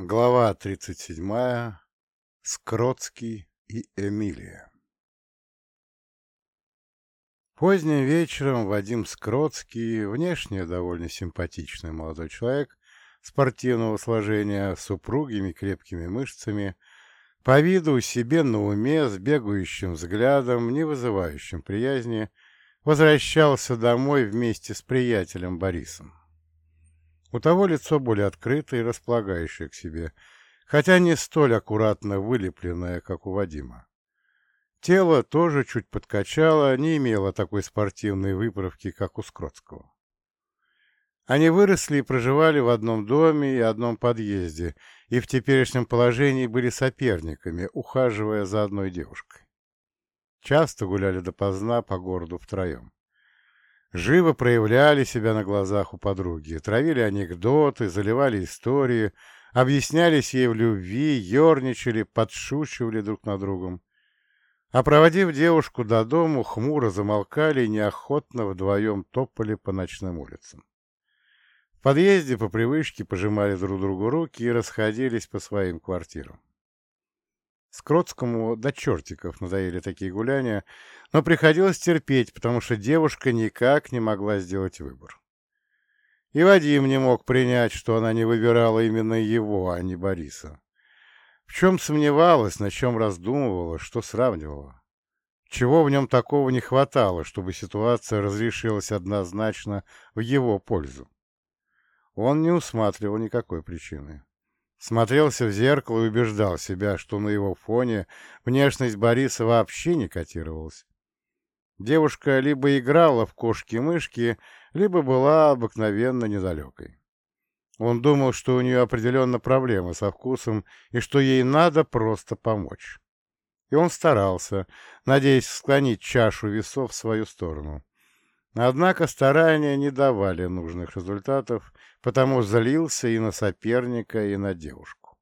Глава 37. Скротский и Эмилия. Поздним вечером Вадим Скротский, внешне довольно симпатичный молодой человек, спортивного сложения, с упругими крепкими мышцами, по виду себе на уме, с бегающим взглядом, не вызывающим приязни, возвращался домой вместе с приятелем Борисом. У того лицо более открытое и располагающее к себе, хотя не столь аккуратно вылепленное, как у Вадима. Тело тоже чуть подкачало, не имело такой спортивной выправки, как у Скротского. Они выросли и проживали в одном доме и одном подъезде, и в теперешнем положении были соперниками, ухаживая за одной девушкой. Часто гуляли допоздна по городу втроем живо проявляли себя на глазах у подруги, травили анекдоты, заливали истории, объяснялись ей в любви, ерничали, подшучивали друг над другом. А проводив девушку до дому, хмуро замолкали и неохотно вдвоем топали по ночным улицам. В подъезде по привычке пожимали друг другу руки и расходились по своим квартирам. Скротскому до чертиков надоели такие гуляния, но приходилось терпеть, потому что девушка никак не могла сделать выбор. И Вадим не мог принять, что она не выбирала именно его, а не Бориса. В чем сомневалась, на чем раздумывала, что сравнивала. Чего в нем такого не хватало, чтобы ситуация разрешилась однозначно в его пользу? Он не усматривал никакой причины. Смотрелся в зеркало и убеждал себя, что на его фоне внешность Бориса вообще не котировалась. Девушка либо играла в кошки-мышки, либо была обыкновенно недалекой. Он думал, что у нее определенно проблемы со вкусом и что ей надо просто помочь. И он старался, надеясь склонить чашу весов в свою сторону. Однако старания не давали нужных результатов, потому злился и на соперника, и на девушку.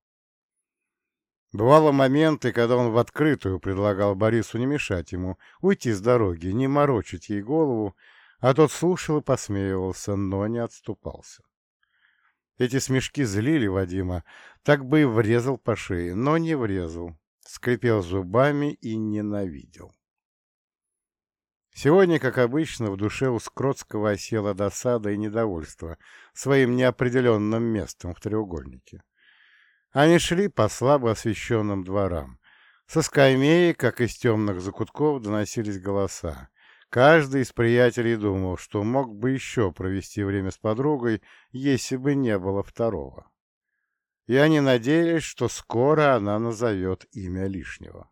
Бывало моменты, когда он в открытую предлагал Борису не мешать ему, уйти с дороги, не морочить ей голову, а тот слушал и посмеивался, но не отступался. Эти смешки злили Вадима, так бы и врезал по шее, но не врезал, скрипел зубами и ненавидел. Сегодня, как обычно, в душе у Скротского осела досада и недовольство своим неопределенным местом в треугольнике. Они шли по слабо освещенным дворам. Со скамеи, как из темных закутков, доносились голоса. Каждый из приятелей думал, что мог бы еще провести время с подругой, если бы не было второго. И они надеялись, что скоро она назовет имя лишнего.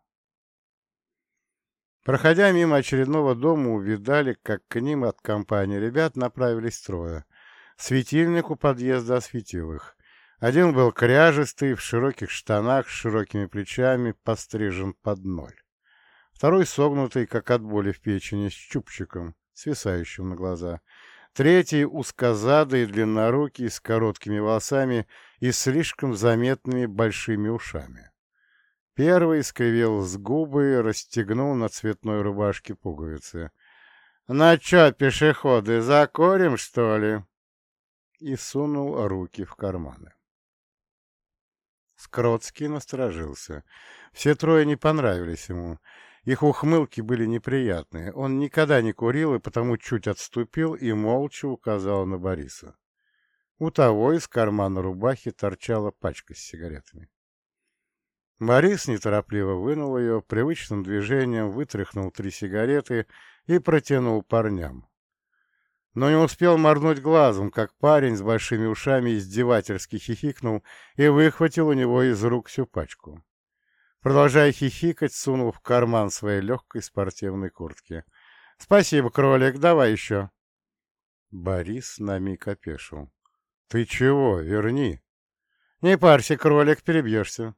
Проходя мимо очередного дома, увидали, как к ним от компании ребят направились трое. Светильник у подъезда осветил их. Один был кряжистый, в широких штанах, с широкими плечами, пострижен под ноль. Второй согнутый, как от боли в печени, с чубчиком, свисающим на глаза. Третий узкозадый, длиннорукий, с короткими волосами и слишком заметными большими ушами. Первый скривил с губы расстегнул на цветной рубашке пуговицы. «На чё, пешеходы, закурим, что ли?» И сунул руки в карманы. Скротский насторожился. Все трое не понравились ему. Их ухмылки были неприятные. Он никогда не курил и потому чуть отступил и молча указал на Бориса. У того из кармана рубахи торчала пачка с сигаретами. Борис неторопливо вынул ее, привычным движением вытряхнул три сигареты и протянул парням. Но не успел морнуть глазом, как парень с большими ушами издевательски хихикнул и выхватил у него из рук всю пачку. Продолжая хихикать, сунул в карман своей легкой спортивной куртки. — Спасибо, кролик, давай еще. Борис на миг опешил. — Ты чего? Верни. — Не парься, кролик, перебьешься.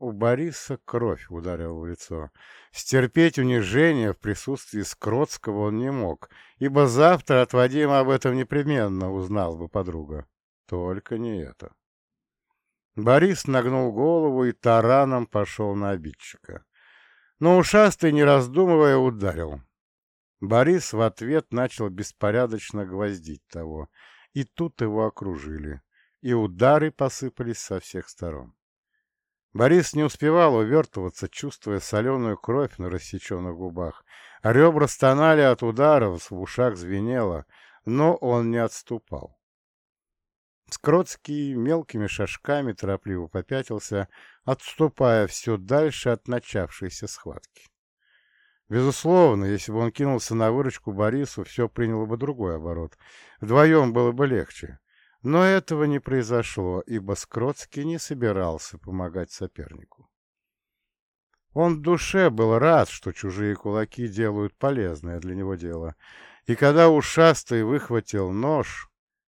У Бориса кровь ударила в лицо. Стерпеть унижение в присутствии Скротского он не мог, ибо завтра от Вадима об этом непременно узнал бы подруга. Только не это. Борис нагнул голову и тараном пошел на обидчика. Но ушастый, не раздумывая, ударил. Борис в ответ начал беспорядочно гвоздить того, и тут его окружили. и удары посыпались со всех сторон. Борис не успевал увертываться, чувствуя соленую кровь на рассеченных губах. Ребра стонали от ударов, в ушах звенело, но он не отступал. Скротский мелкими шажками торопливо попятился, отступая все дальше от начавшейся схватки. Безусловно, если бы он кинулся на выручку Борису, все приняло бы другой оборот. Вдвоем было бы легче. Но этого не произошло, ибо Скротский не собирался помогать сопернику. Он в душе был рад, что чужие кулаки делают полезное для него дело, и когда ушастый выхватил нож,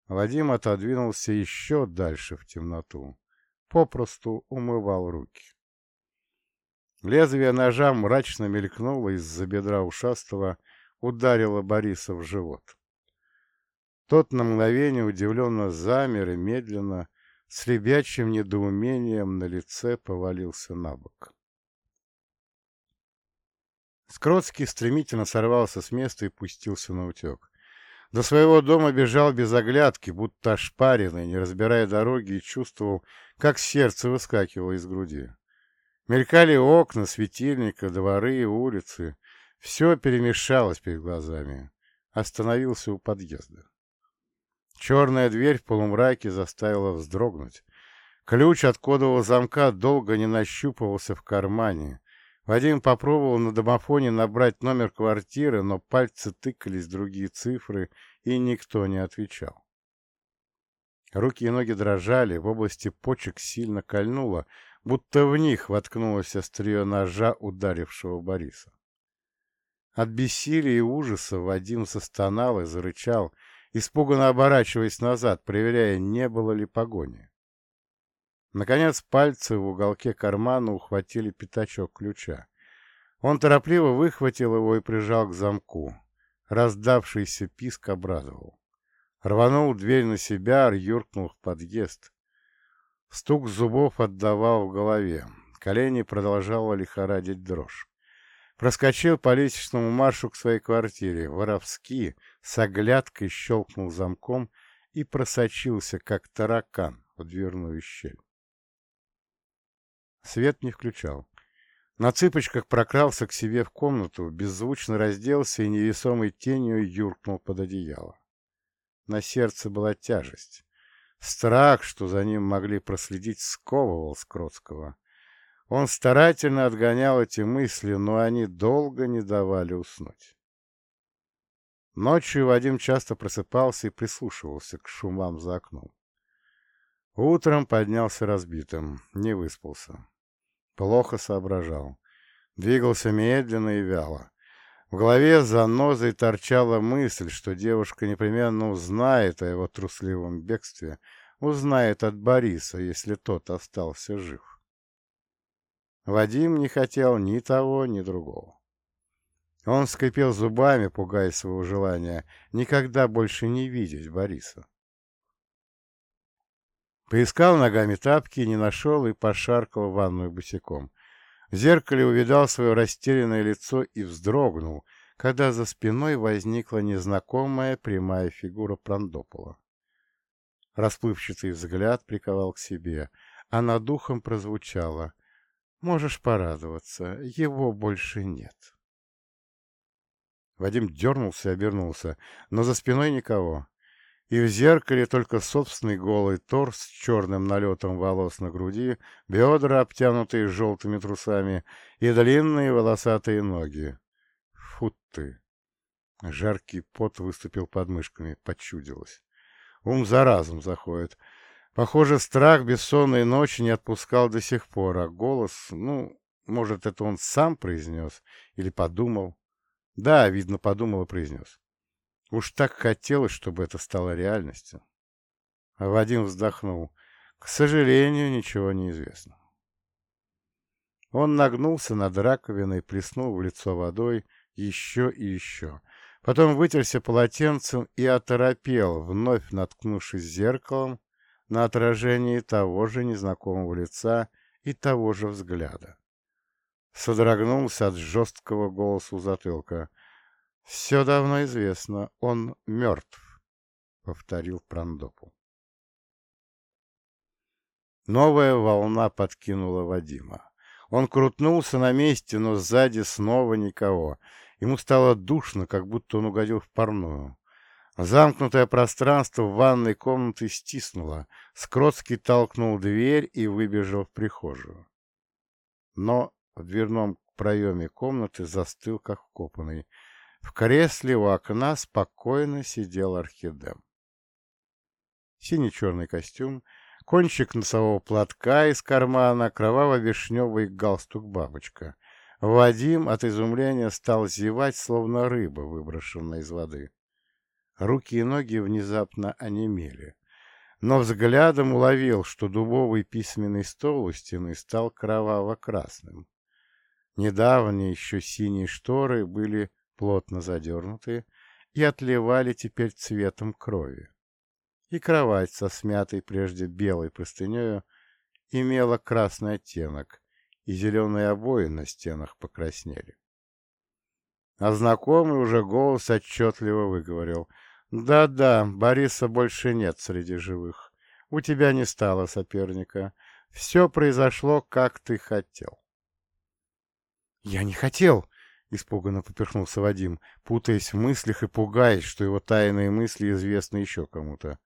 Вадим отодвинулся еще дальше в темноту, попросту умывал руки. Лезвие ножа мрачно мелькнуло из-за бедра ушастого, ударило Бориса в живот. Тот на мгновение удивленно замер и медленно, с ребячим недоумением на лице повалился на бок. Скротский стремительно сорвался с места и пустился на утек. До своего дома бежал без оглядки, будто ошпаренный, не разбирая дороги, и чувствовал, как сердце выскакивало из груди. Мелькали окна, светильника, дворы, улицы. Все перемешалось перед глазами. Остановился у подъезда. Черная дверь в полумраке заставила вздрогнуть. Ключ от кодового замка долго не нащупывался в кармане. Вадим попробовал на домофоне набрать номер квартиры, но пальцы тыкались в другие цифры, и никто не отвечал. Руки и ноги дрожали, в области почек сильно кольнуло, будто в них воткнулось острие ножа, ударившего Бориса. От бессилия и ужаса Вадим застонал и зарычал, испуганно оборачиваясь назад, проверяя, не было ли погони. Наконец пальцы в уголке кармана ухватили пятачок ключа. Он торопливо выхватил его и прижал к замку. Раздавшийся писк обрадовал. Рванул дверь на себя, юркнул в подъезд. Стук зубов отдавал в голове. Колени продолжала лихорадить дрожь. Проскочил по лестничному маршу к своей квартире. Воровски с оглядкой щелкнул замком и просочился, как таракан, в дверную щель. Свет не включал. На цыпочках прокрался к себе в комнату, беззвучно разделся и невесомой тенью юркнул под одеяло. На сердце была тяжесть. Страх, что за ним могли проследить, сковывал Скротского. Он старательно отгонял эти мысли, но они долго не давали уснуть. Ночью Вадим часто просыпался и прислушивался к шумам за окном. Утром поднялся разбитым, не выспался. Плохо соображал. Двигался медленно и вяло. В голове за нозой торчала мысль, что девушка непременно узнает о его трусливом бегстве, узнает от Бориса, если тот остался жив. Вадим не хотел ни того, ни другого. Он скрипел зубами, пугая своего желания никогда больше не видеть Бориса. Поискал ногами тапки, не нашел и пошаркал ванную босиком. В зеркале увидал свое растерянное лицо и вздрогнул, когда за спиной возникла незнакомая прямая фигура Прандопола. Расплывчатый взгляд приковал к себе, а над духом прозвучало «Можешь порадоваться, его больше нет». Вадим дернулся и обернулся, но за спиной никого и в зеркале только собственный голый торс с черным налетом волос на груди, бедра, обтянутые желтыми трусами, и длинные волосатые ноги. Фу ты! Жаркий пот выступил под мышками, почудилось. Ум за разум заходит. Похоже, страх бессонной ночи не отпускал до сих пор, а голос, ну, может, это он сам произнес или подумал. Да, видно, подумал и произнес. Уж так хотелось, чтобы это стало реальностью. А Вадим вздохнул. К сожалению, ничего не известно. Он нагнулся над раковиной, плеснул в лицо водой еще и еще. Потом вытерся полотенцем и оторопел, вновь наткнувшись зеркалом на отражение того же незнакомого лица и того же взгляда. Содрогнулся от жесткого голоса у затылка. «Все давно известно. Он мертв», — повторил Прандопул. Новая волна подкинула Вадима. Он крутнулся на месте, но сзади снова никого. Ему стало душно, как будто он угодил в парную. Замкнутое пространство в ванной комнаты стиснуло. Скротский толкнул дверь и выбежал в прихожую. Но в дверном проеме комнаты застыл, как вкопанный. В кресле у окна спокойно сидел орхидем. Синий-черный костюм, кончик носового платка из кармана, кроваво-вишневый галстук-бабочка. Вадим от изумления стал зевать, словно рыба, выброшенная из воды. Руки и ноги внезапно онемели, но взглядом уловил, что дубовый письменный стол у стены стал кроваво-красным. Недавние еще синие шторы были плотно задернуты и отливали теперь цветом крови. И кровать со смятой прежде белой простынею имела красный оттенок, и зеленые обои на стенах покраснели. А знакомый уже голос отчетливо выговорил. «Да-да, Бориса больше нет среди живых. У тебя не стало соперника. Все произошло, как ты хотел». «Я не хотел!» — испуганно поперхнулся Вадим, путаясь в мыслях и пугаясь, что его тайные мысли известны еще кому-то.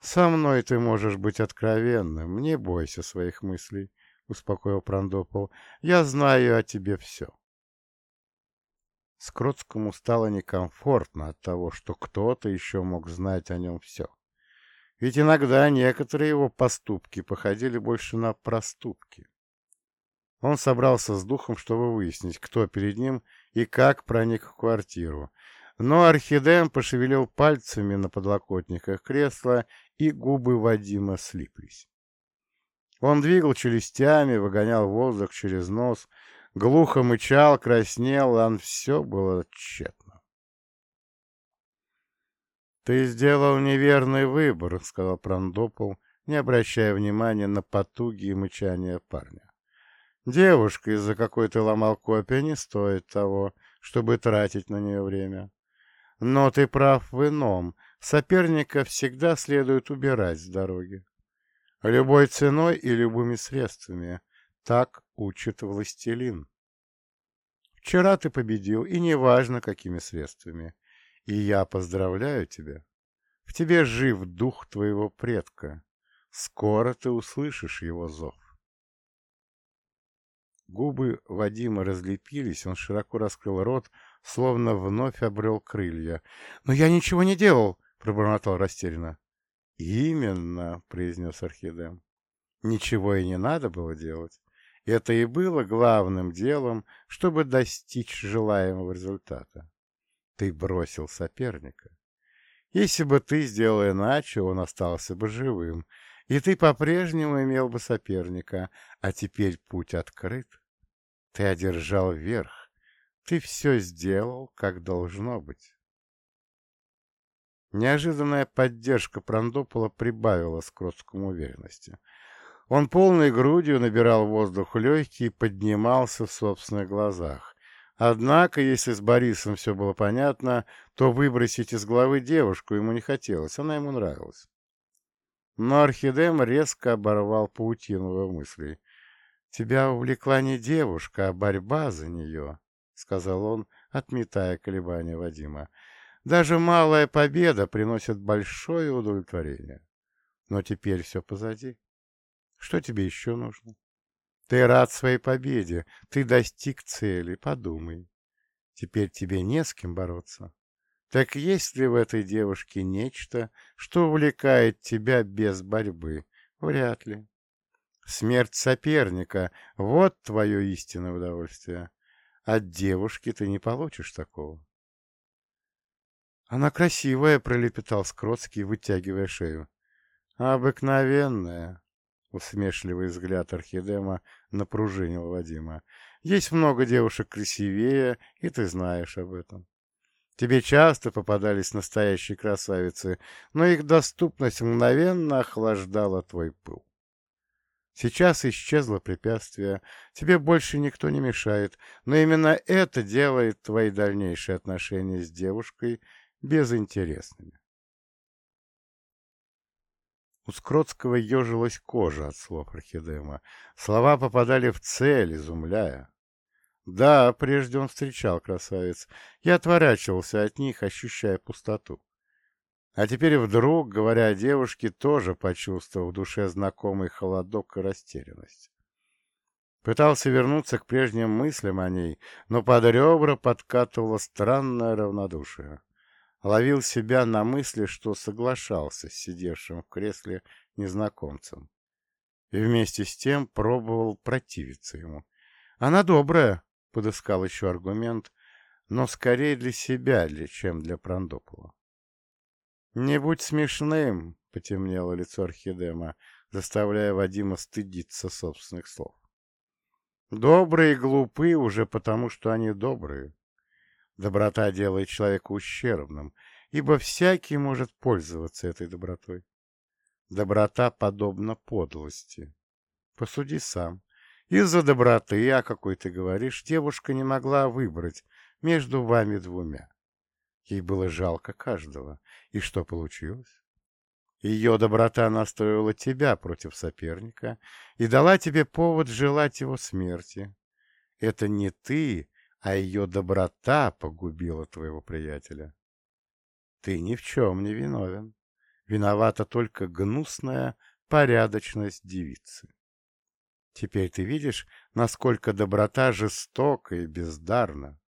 «Со мной ты можешь быть откровенным, не бойся своих мыслей», — успокоил Прандопол. «Я знаю о тебе все». Скротскому стало некомфортно от того, что кто-то еще мог знать о нем все. Ведь иногда некоторые его поступки походили больше на проступки. Он собрался с духом, чтобы выяснить, кто перед ним и как проник в квартиру. Но Орхидем пошевелил пальцами на подлокотниках кресла, и губы Вадима слиплись. Он двигал челюстями, выгонял воздух через нос, глухо мычал, краснел, а все было тщетно. «Ты сделал неверный выбор», — сказал Прандопол, не обращая внимания на потуги и мычания парня. Девушка, из-за какой ты ломал копия, не стоит того, чтобы тратить на нее время. Но ты прав в ином. Соперника всегда следует убирать с дороги. Любой ценой и любыми средствами. Так учит властелин. Вчера ты победил, и неважно, какими средствами. И я поздравляю тебя. В тебе жив дух твоего предка. Скоро ты услышишь его зов. Губы Вадима разлепились, он широко раскрыл рот, словно вновь обрел крылья. «Но я ничего не делал!» — пробормотал растерянно. «Именно!» — произнес Орхидем. «Ничего и не надо было делать. Это и было главным делом, чтобы достичь желаемого результата. Ты бросил соперника. Если бы ты сделал иначе, он остался бы живым, и ты по-прежнему имел бы соперника, а теперь путь открыт. Ты одержал верх, ты все сделал, как должно быть. Неожиданная поддержка Прандопола прибавила Скротскому уверенности. Он полной грудью набирал воздух легкий и поднимался в собственных глазах. Однако, если с Борисом все было понятно, то выбросить из головы девушку ему не хотелось, она ему нравилась. Но Орхидем резко оборвал паутину его мыслей. «Тебя увлекла не девушка, а борьба за нее», — сказал он, отметая колебания Вадима. «Даже малая победа приносит большое удовлетворение. Но теперь все позади. Что тебе еще нужно? Ты рад своей победе, ты достиг цели, подумай. Теперь тебе не с кем бороться. Так есть ли в этой девушке нечто, что увлекает тебя без борьбы? Вряд ли. Смерть соперника — вот твое истинное удовольствие. От девушки ты не получишь такого. «Она красивая», — пролепетал Скротский, вытягивая шею. «Обыкновенная», — усмешливый взгляд Орхидема напружинил Вадима. «Есть много девушек красивее, и ты знаешь об этом. Тебе часто попадались настоящие красавицы, но их доступность мгновенно охлаждала твой пыл. Сейчас исчезло препятствие, тебе больше никто не мешает, но именно это делает твои дальнейшие отношения с девушкой безинтересными. У Скротского ежилась кожа от слов Архидема. Слова попадали в цель, изумляя. Да, прежде он встречал красавиц и отворачивался от них, ощущая пустоту. А теперь вдруг, говоря о девушке, тоже почувствовал в душе знакомый холодок и растерянность. Пытался вернуться к прежним мыслям о ней, но под ребра подкатывало странное равнодушие. Ловил себя на мысли, что соглашался с сидевшим в кресле незнакомцем. И вместе с тем пробовал противиться ему. «Она добрая», — подыскал еще аргумент, но скорее для себя, чем для Прандопола. «Не будь смешным!» — потемнело лицо Архидема, заставляя Вадима стыдиться собственных слов. «Добрые глупы уже потому, что они добрые. Доброта делает человека ущербным, ибо всякий может пользоваться этой добротой. Доброта подобна подлости. Посуди сам. Из-за доброты, о какой ты говоришь, девушка не могла выбрать между вами двумя. Ей было жалко каждого. И что получилось? Ее доброта настроила тебя против соперника и дала тебе повод желать его смерти. Это не ты, а ее доброта погубила твоего приятеля. Ты ни в чем не виновен. Виновата только гнусная порядочность девицы. Теперь ты видишь, насколько доброта жестока и бездарна.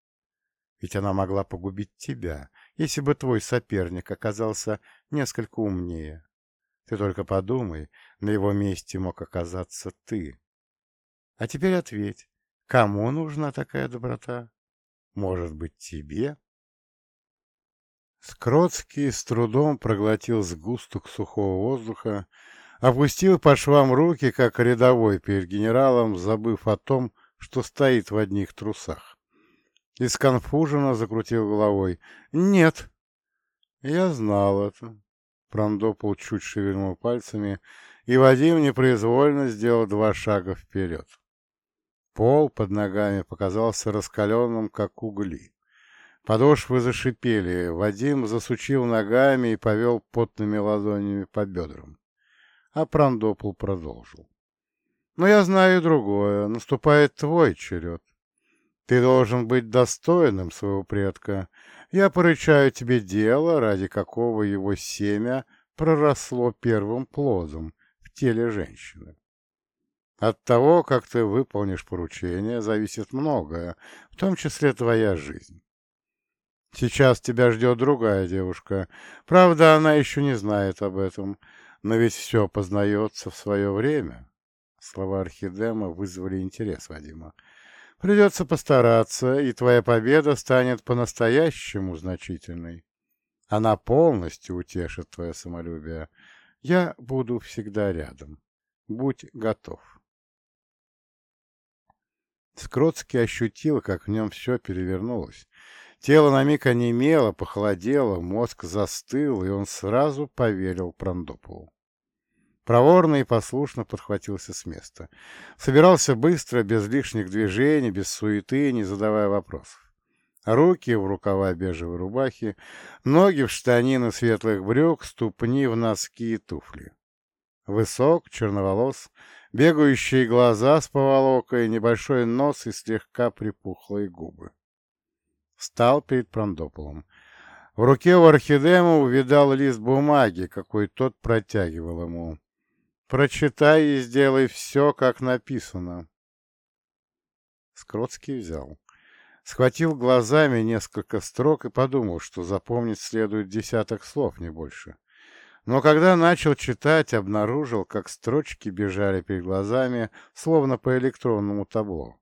Ведь она могла погубить тебя, если бы твой соперник оказался несколько умнее. Ты только подумай, на его месте мог оказаться ты. А теперь ответь, кому нужна такая доброта? Может быть, тебе? Скротский с трудом проглотил сгусток сухого воздуха, опустил по швам руки, как рядовой перед генералом, забыв о том, что стоит в одних трусах. И сконфуженно закрутил головой. «Нет». «Я знал это». Прандопол чуть шевельнул пальцами, и Вадим непроизвольно сделал два шага вперед. Пол под ногами показался раскаленным, как угли. Подошвы зашипели, Вадим засучил ногами и повел потными ладонями по бедрам. А Прандопол продолжил. «Но я знаю другое. Наступает твой черед. Ты должен быть достойным своего предка. Я поручаю тебе дело, ради какого его семя проросло первым плодом в теле женщины. От того, как ты выполнишь поручение, зависит многое, в том числе твоя жизнь. Сейчас тебя ждет другая девушка. Правда, она еще не знает об этом, но ведь все познается в свое время. Слова Архидема вызвали интерес Вадима. Придется постараться, и твоя победа станет по-настоящему значительной. Она полностью утешит твое самолюбие. Я буду всегда рядом. Будь готов. Скротский ощутил, как в нем все перевернулось. Тело на миг онемело, похолодело, мозг застыл, и он сразу поверил Прандополу. Проворно и послушно подхватился с места. Собирался быстро, без лишних движений, без суеты, не задавая вопросов. Руки в рукава бежевой рубахи, ноги в штанины светлых брюк, ступни в носки и туфли. Высок, черноволос, бегающие глаза с поволокой, небольшой нос и слегка припухлые губы. Встал перед Прандополом. В руке у Орхидема увидал лист бумаги, какой тот протягивал ему. Прочитай и сделай все, как написано. Скротский взял. Схватил глазами несколько строк и подумал, что запомнить следует десяток слов, не больше. Но когда начал читать, обнаружил, как строчки бежали перед глазами, словно по электронному табло.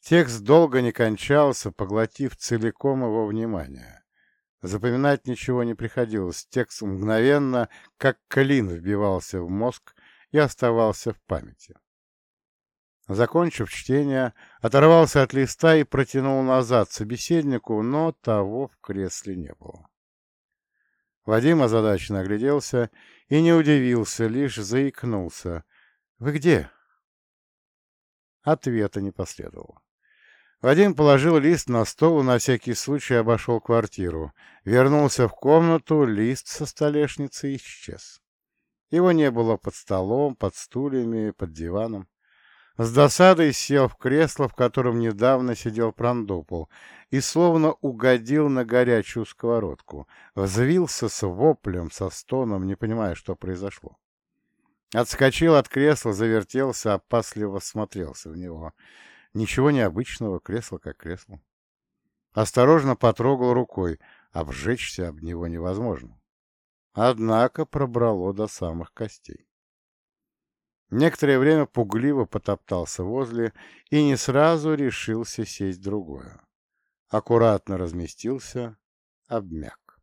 Текст долго не кончался, поглотив целиком его внимание. Запоминать ничего не приходилось, текст мгновенно, как клин, вбивался в мозг, и оставался в памяти. Закончив чтение, оторвался от листа и протянул назад собеседнику, но того в кресле не было. Вадим озадаченно огляделся и не удивился, лишь заикнулся. «Вы где?» Ответа не последовало. Вадим положил лист на стол и на всякий случай обошел квартиру. Вернулся в комнату, лист со столешницы исчез. Его не было под столом, под стульями, под диваном. С досадой сел в кресло, в котором недавно сидел Прандопол, и словно угодил на горячую сковородку. Взвился с воплем, со стоном, не понимая, что произошло. Отскочил от кресла, завертелся, опасливо смотрелся в него. Ничего необычного, кресло как кресло. Осторожно потрогал рукой, обжечься об него невозможно. Однако пробрало до самых костей. Некоторое время пугливо потоптался возле и не сразу решился сесть другое. Аккуратно разместился, обмяк.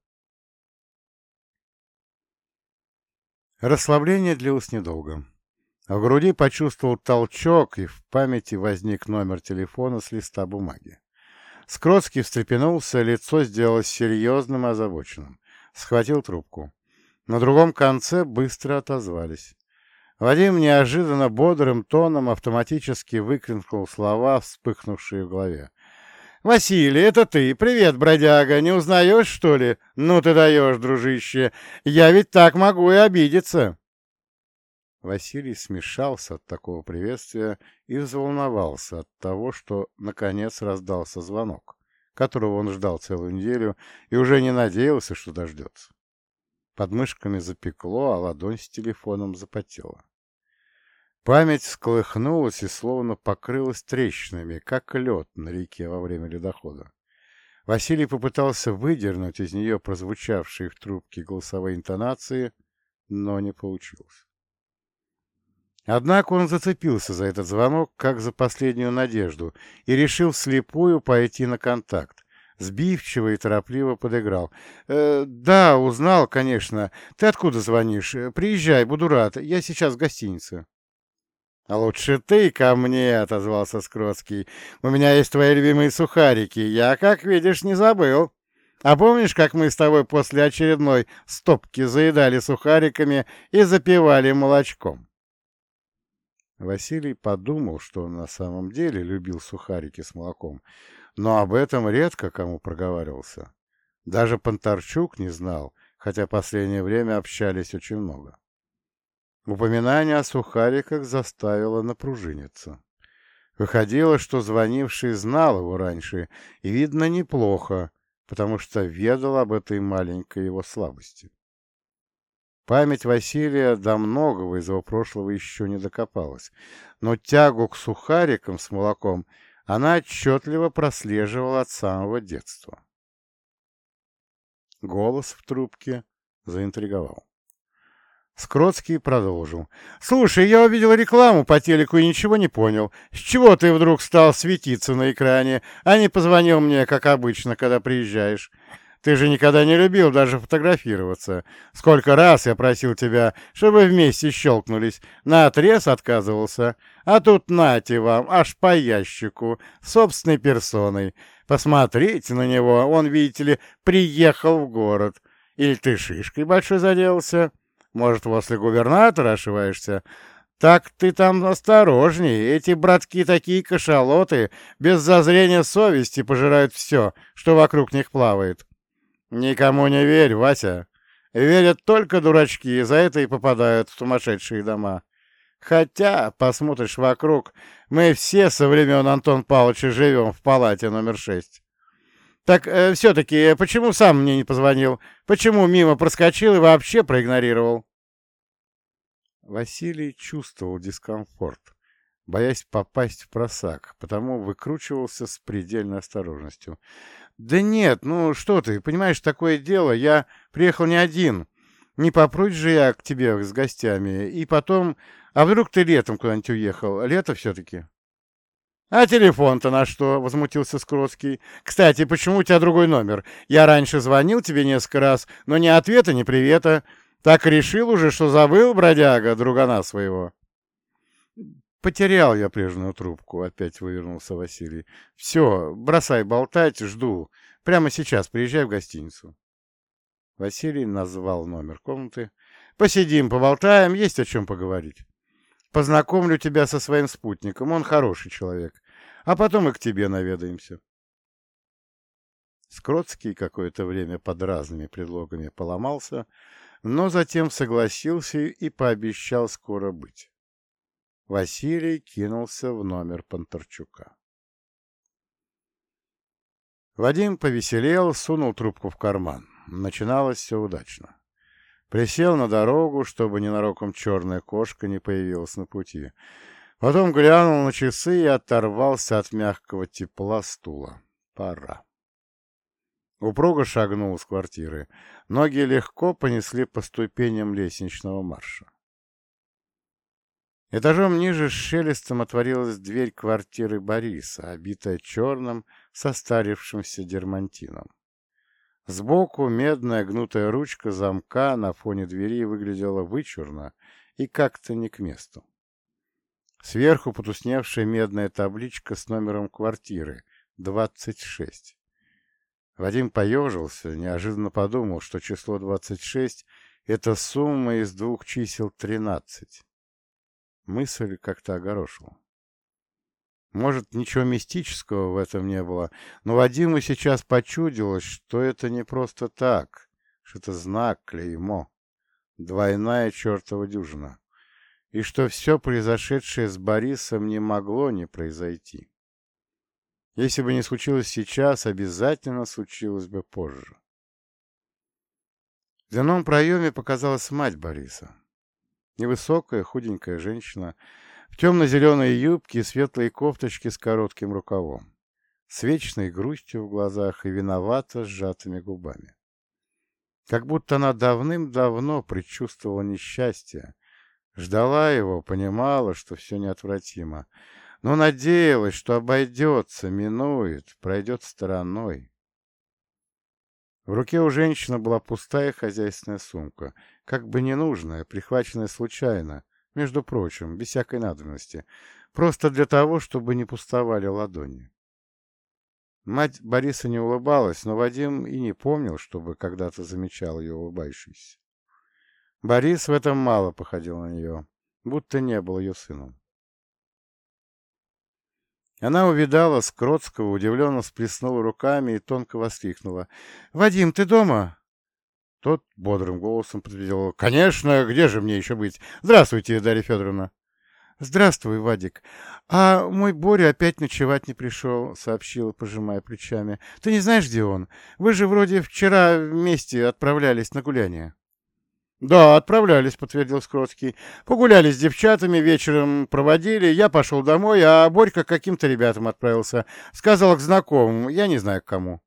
Расслабление длилось недолго. В груди почувствовал толчок, и в памяти возник номер телефона с листа бумаги. Скротский встрепенулся, лицо сделалось серьезным и озабоченным. Схватил трубку. На другом конце быстро отозвались. Вадим неожиданно бодрым тоном автоматически выкрикнул слова, вспыхнувшие в голове. «Василий, это ты! Привет, бродяга! Не узнаешь, что ли? Ну ты даешь, дружище! Я ведь так могу и обидеться!» Василий смешался от такого приветствия и взволновался от того, что, наконец, раздался звонок, которого он ждал целую неделю и уже не надеялся, что дождется. Под мышками запекло, а ладонь с телефоном запотела. Память сколыхнулась и словно покрылась трещинами, как лед на реке во время ледохода. Василий попытался выдернуть из нее прозвучавшие в трубке голосовые интонации, но не получилось. Однако он зацепился за этот звонок, как за последнюю надежду, и решил вслепую пойти на контакт, сбивчиво и торопливо подыграл. «Э, «Да, узнал, конечно. Ты откуда звонишь? Приезжай, буду рад. Я сейчас в гостинице». «А лучше ты ко мне», — отозвался Скротский. «У меня есть твои любимые сухарики. Я, как видишь, не забыл. А помнишь, как мы с тобой после очередной стопки заедали сухариками и запивали молочком?» Василий подумал, что он на самом деле любил сухарики с молоком, но об этом редко кому проговаривался. Даже Понтарчук не знал, хотя последнее время общались очень много. Упоминание о сухариках заставило напружиниться. Выходило, что звонивший знал его раньше, и, видно, неплохо, потому что ведал об этой маленькой его слабости. Память Василия до многого из его прошлого еще не докопалась, но тягу к сухарикам с молоком она отчетливо прослеживала от самого детства. Голос в трубке заинтриговал. Скротский продолжил. «Слушай, я увидел рекламу по телеку и ничего не понял. С чего ты вдруг стал светиться на экране, а не позвонил мне, как обычно, когда приезжаешь? Ты же никогда не любил даже фотографироваться. Сколько раз я просил тебя, чтобы вместе щелкнулись. На отрез отказывался. А тут нате вам, аж по ящику, собственной персоной. Посмотрите на него, он, видите ли, приехал в город. Или ты шишкой большой заделался? Может, возле губернатора ошиваешься? Так ты там осторожней. Эти братки такие кашалоты, без зазрения совести пожирают все, что вокруг них плавает. Никому не верь, Вася. Верят только дурачки, и за это и попадают в сумасшедшие дома. Хотя, посмотришь вокруг, мы все со времен Антон Павловича живем в палате номер шесть. Так э, все-таки, почему сам мне не позвонил? Почему мимо проскочил и вообще проигнорировал? Василий чувствовал дискомфорт, боясь попасть в просак, потому выкручивался с предельной осторожностью. «Да нет, ну что ты, понимаешь, такое дело, я приехал не один. Не попрусь же я к тебе с гостями. И потом, а вдруг ты летом куда-нибудь уехал? Лето все-таки». «А телефон-то на что?» — возмутился Скротский. «Кстати, почему у тебя другой номер? Я раньше звонил тебе несколько раз, но ни ответа, ни привета. Так решил уже, что забыл, бродяга, другана своего?» «Потерял я прежнюю трубку», — опять вывернулся Василий. «Все, бросай болтать, жду. Прямо сейчас приезжай в гостиницу». Василий назвал номер комнаты. «Посидим, поболтаем, есть о чем поговорить. Познакомлю тебя со своим спутником, он хороший человек. А потом и к тебе наведаемся». Скротский какое-то время под разными предлогами поломался, но затем согласился и пообещал скоро быть. Василий кинулся в номер Понтарчука. Вадим повеселел, сунул трубку в карман. Начиналось все удачно. Присел на дорогу, чтобы ненароком черная кошка не появилась на пути. Потом глянул на часы и оторвался от мягкого тепла стула. Пора. Упруго шагнул с квартиры. Ноги легко понесли по ступеням лестничного марша. Этажом ниже с шелестом отворилась дверь квартиры Бориса, обитая черным, состарившимся дермантином. Сбоку медная гнутая ручка замка на фоне двери выглядела вычурно и как-то не к месту. Сверху потусневшая медная табличка с номером квартиры — 26. Вадим поежился, неожиданно подумал, что число 26 — это сумма из двух чисел 13. Мысль как-то огорошила. Может, ничего мистического в этом не было, но Вадиму сейчас почудилось, что это не просто так, что это знак, клеймо, двойная чертова дюжина, и что все произошедшее с Борисом не могло не произойти. Если бы не случилось сейчас, обязательно случилось бы позже. В дверном проеме показалась мать Бориса. Невысокая, худенькая женщина, в темно-зеленой юбке и светлой кофточке с коротким рукавом, с вечной грустью в глазах и виновато сжатыми губами. Как будто она давным-давно предчувствовала несчастье, ждала его, понимала, что все неотвратимо, но надеялась, что обойдется, минует, пройдет стороной. В руке у женщины была пустая хозяйственная сумка, как бы ненужная, прихваченная случайно, между прочим, без всякой надобности, просто для того, чтобы не пустовали ладони. Мать Бориса не улыбалась, но Вадим и не помнил, чтобы когда-то замечал ее улыбающейся. Борис в этом мало походил на нее, будто не был ее сыном. Она увидала Скротского, удивленно всплеснула руками и тонко воскликнула. — Вадим, ты дома? Тот бодрым голосом подтвердил. — Конечно, где же мне еще быть? Здравствуйте, Дарья Федоровна. — Здравствуй, Вадик. А мой Боря опять ночевать не пришел, — сообщила, пожимая плечами. — Ты не знаешь, где он? Вы же вроде вчера вместе отправлялись на гуляние. «Да, отправлялись», — подтвердил Скротский. «Погуляли с девчатами, вечером проводили, я пошел домой, а Борька к каким-то ребятам отправился. Сказал к знакомым, я не знаю к кому».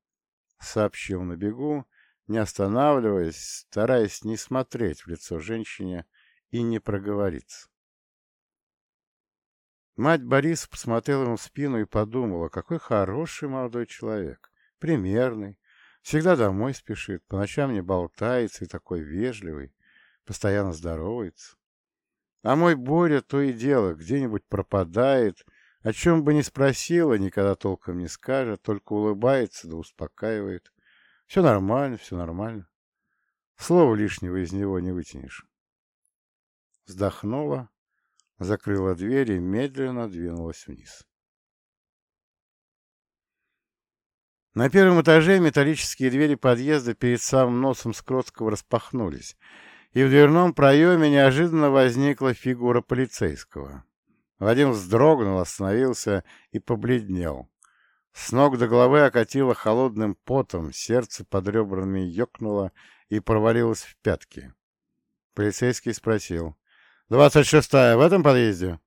Сообщил на бегу, не останавливаясь, стараясь не смотреть в лицо женщине и не проговориться. Мать Бориса посмотрела ему в спину и подумала, какой хороший молодой человек, примерный, всегда домой спешит, по ночам не болтается и такой вежливый постоянно здоровается. А мой Боря то и дело где-нибудь пропадает, о чем бы ни спросила, никогда толком не скажет, только улыбается да успокаивает. Все нормально, все нормально. Слова лишнего из него не вытянешь. Вздохнула, закрыла дверь и медленно двинулась вниз. На первом этаже металлические двери подъезда перед самым носом Скротского распахнулись, и в дверном проеме неожиданно возникла фигура полицейского. Вадим вздрогнул, остановился и побледнел. С ног до головы окатило холодным потом, сердце под ребрами ёкнуло и провалилось в пятки. Полицейский спросил. «Двадцать шестая в этом подъезде?»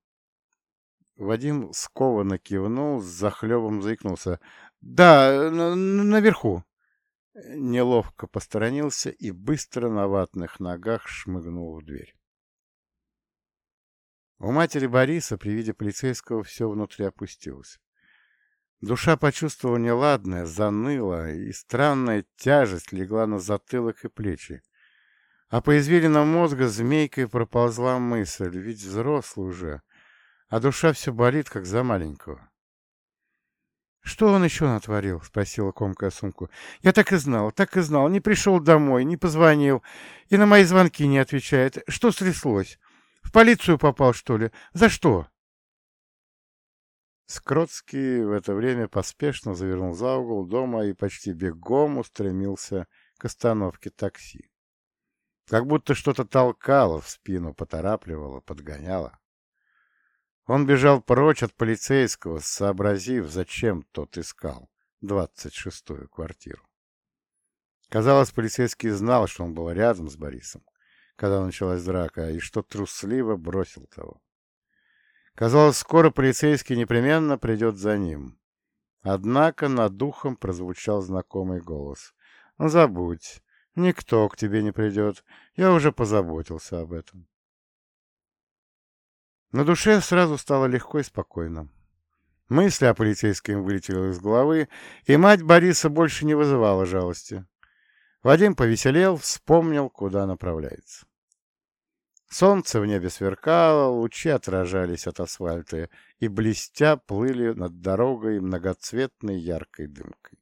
Вадим скованно кивнул, с захлебом заикнулся. «Да, наверху». Неловко посторонился и быстро на ватных ногах шмыгнул в дверь. У матери Бориса при виде полицейского все внутри опустилось. Душа почувствовала неладное, заныла, и странная тяжесть легла на затылок и плечи. А по извилинам мозга змейкой проползла мысль, ведь взрослый уже, а душа все болит, как за маленького. «Что он еще натворил?» — спросила комкая сумку. «Я так и знал, так и знал. Не пришел домой, не позвонил. И на мои звонки не отвечает. Что стряслось? В полицию попал, что ли? За что?» Скротский в это время поспешно завернул за угол дома и почти бегом устремился к остановке такси. как будто что-то толкало в спину, поторапливало, подгоняло. Он бежал прочь от полицейского, сообразив, зачем тот искал двадцать шестую квартиру. Казалось, полицейский знал, что он был рядом с Борисом, когда началась драка, и что трусливо бросил того. Казалось, скоро полицейский непременно придет за ним. Однако над духом прозвучал знакомый голос. «Забудь, никто к тебе не придет, я уже позаботился об этом». На душе сразу стало легко и спокойно. Мысли о полицейском вылетели из головы, и мать Бориса больше не вызывала жалости. Вадим повеселел, вспомнил, куда направляется. Солнце в небе сверкало, лучи отражались от асфальта и, блестя, плыли над дорогой многоцветной яркой дымкой.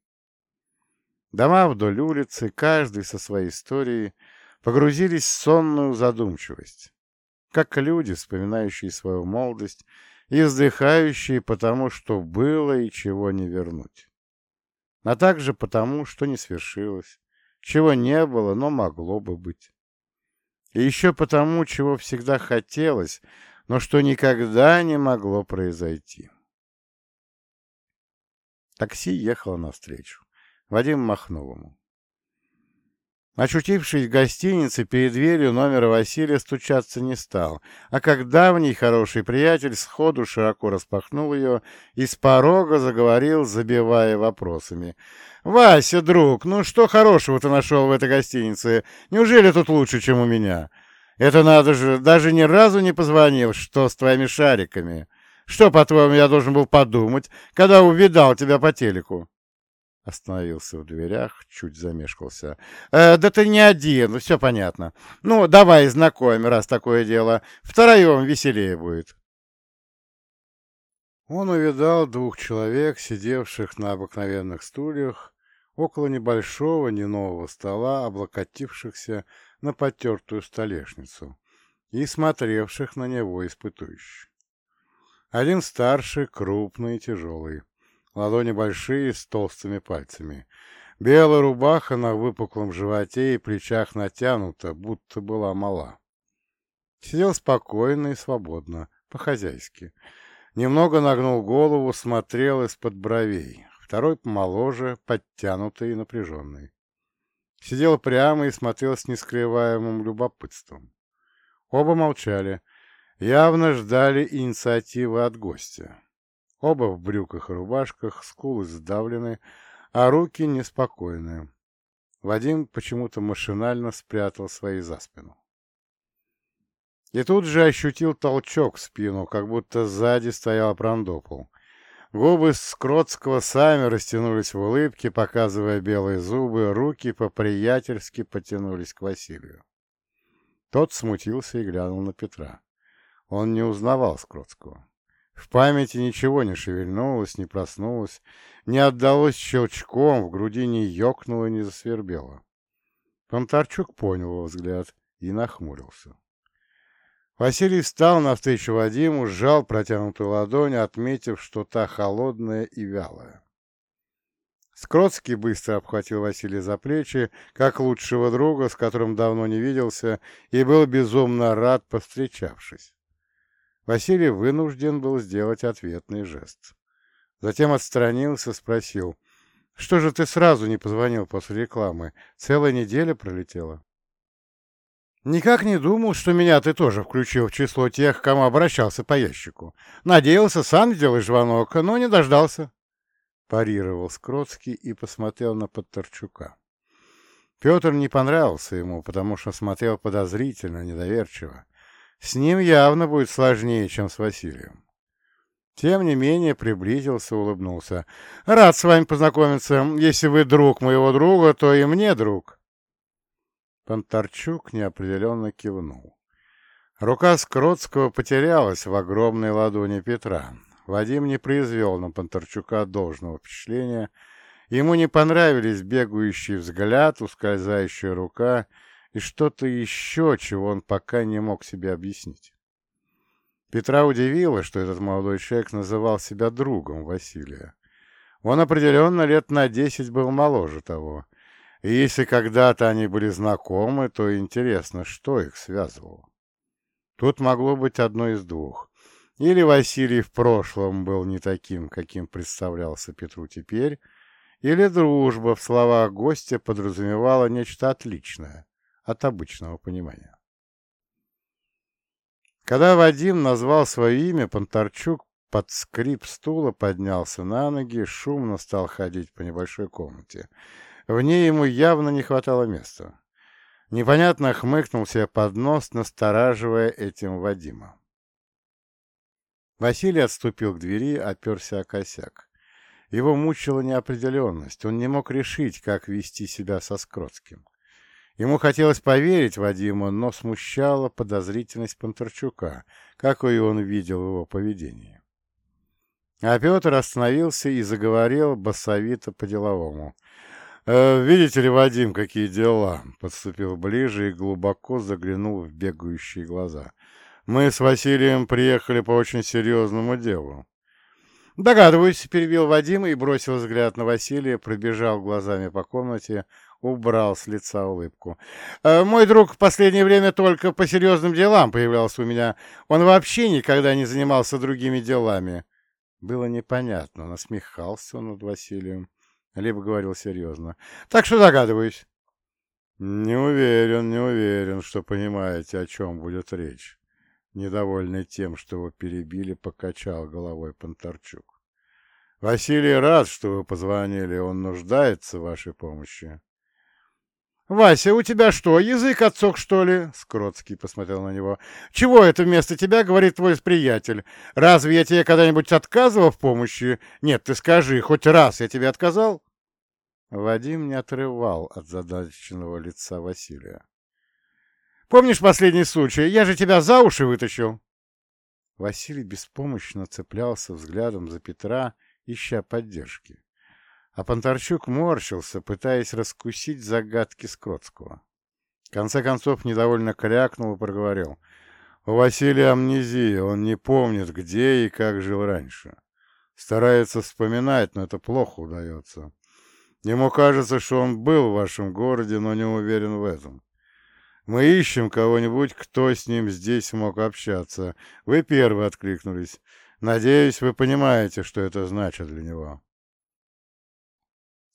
Дома вдоль улицы, каждый со своей историей, погрузились в сонную задумчивость, как люди, вспоминающие свою молодость и вздыхающие потому, что было и чего не вернуть, а также потому, что не свершилось, чего не было, но могло бы быть. И еще потому, чего всегда хотелось, но что никогда не могло произойти. Такси ехало навстречу. Вадим махнул ему. Очутившись в гостинице, перед дверью номера Василия стучаться не стал, а как давний хороший приятель сходу широко распахнул ее и с порога заговорил, забивая вопросами. «Вася, друг, ну что хорошего ты нашел в этой гостинице? Неужели тут лучше, чем у меня? Это надо же, даже ни разу не позвонил, что с твоими шариками. Что, по-твоему, я должен был подумать, когда увидал тебя по телеку?» Остановился в дверях, чуть замешкался. «Э, «Да ты не один, ну, все понятно. Ну, давай знакомим, раз такое дело. Втроем веселее будет». Он увидал двух человек, сидевших на обыкновенных стульях, около небольшого, не нового стола, облокотившихся на потертую столешницу и смотревших на него испытующе. Один старший, крупный и тяжелый ладони большие, с толстыми пальцами. Белая рубаха на выпуклом животе и плечах натянута, будто была мала. Сидел спокойно и свободно, по-хозяйски. Немного нагнул голову, смотрел из-под бровей. Второй помоложе, подтянутый и напряженный. Сидел прямо и смотрел с нескрываемым любопытством. Оба молчали, явно ждали инициативы от гостя. Оба в брюках и рубашках, скулы сдавлены, а руки неспокойные. Вадим почему-то машинально спрятал свои за спину. И тут же ощутил толчок в спину, как будто сзади стоял Прандопол. Губы Скротского сами растянулись в улыбке, показывая белые зубы, руки по-приятельски потянулись к Василию. Тот смутился и глянул на Петра. Он не узнавал Скротского. В памяти ничего не шевельнулось, не проснулось, не отдалось щелчком, в груди не ёкнуло, не засвербело. Понтарчук понял его взгляд и нахмурился. Василий встал навстречу Вадиму, сжал протянутую ладонь, отметив, что та холодная и вялая. Скротский быстро обхватил Василия за плечи, как лучшего друга, с которым давно не виделся, и был безумно рад, повстречавшись. Василий вынужден был сделать ответный жест. Затем отстранился, спросил, «Что же ты сразу не позвонил после рекламы? Целая неделя пролетела». «Никак не думал, что меня ты тоже включил в число тех, к кому обращался по ящику. Надеялся сам сделать звонок, но не дождался», — парировал Скротский и посмотрел на Подторчука. Петр не понравился ему, потому что смотрел подозрительно, недоверчиво. С ним явно будет сложнее, чем с Василием. Тем не менее приблизился, улыбнулся. «Рад с вами познакомиться. Если вы друг моего друга, то и мне друг». Понтарчук неопределенно кивнул. Рука Скротского потерялась в огромной ладони Петра. Вадим не произвел на Понтарчука должного впечатления. Ему не понравились бегающий взгляд, ускользающая рука — и что-то еще, чего он пока не мог себе объяснить. Петра удивило, что этот молодой человек называл себя другом Василия. Он определенно лет на десять был моложе того. И если когда-то они были знакомы, то интересно, что их связывало. Тут могло быть одно из двух. Или Василий в прошлом был не таким, каким представлялся Петру теперь, или дружба в словах гостя подразумевала нечто отличное от обычного понимания. Когда Вадим назвал свое имя, Понтарчук под скрип стула поднялся на ноги, шумно стал ходить по небольшой комнате. В ней ему явно не хватало места. Непонятно хмыкнул себе под нос, настораживая этим Вадима. Василий отступил к двери, оперся о косяк. Его мучила неопределенность, он не мог решить, как вести себя со Скротским. Ему хотелось поверить Вадиму, но смущала подозрительность Понтарчука, какой он видел в его поведении. А Петр остановился и заговорил басовито по-деловому. «Э, «Видите ли, Вадим, какие дела?» Подступил ближе и глубоко заглянул в бегающие глаза. «Мы с Василием приехали по очень серьезному делу». «Догадываюсь», — перебил Вадим и бросил взгляд на Василия, пробежал глазами по комнате, убрал с лица улыбку. «Э, «Мой друг в последнее время только по серьезным делам появлялся у меня. Он вообще никогда не занимался другими делами». Было непонятно, насмехался он над Василием либо говорил серьезно. Так что догадываюсь. Не уверен, не уверен, что понимаете, о чем будет речь. Недовольный тем, что его перебили, покачал головой Понтарчук. Василий рад, что вы позвонили, он нуждается в вашей помощи. «Вася, у тебя что, язык отсох, что ли?» Скротский посмотрел на него. «Чего это вместо тебя говорит твой приятель? Разве я тебе когда-нибудь отказывал в помощи? Нет, ты скажи, хоть раз я тебе отказал?» Вадим не отрывал от задаченного лица Василия. «Помнишь последний случай? Я же тебя за уши вытащил!» Василий беспомощно цеплялся взглядом за Петра, ища поддержки. А Понтарчук морщился, пытаясь раскусить загадки Скротского. В конце концов, недовольно крякнул и проговорил. «У Василия амнезия, он не помнит, где и как жил раньше. Старается вспоминать, но это плохо удается. Ему кажется, что он был в вашем городе, но не уверен в этом. Мы ищем кого-нибудь, кто с ним здесь мог общаться. Вы первые откликнулись. Надеюсь, вы понимаете, что это значит для него».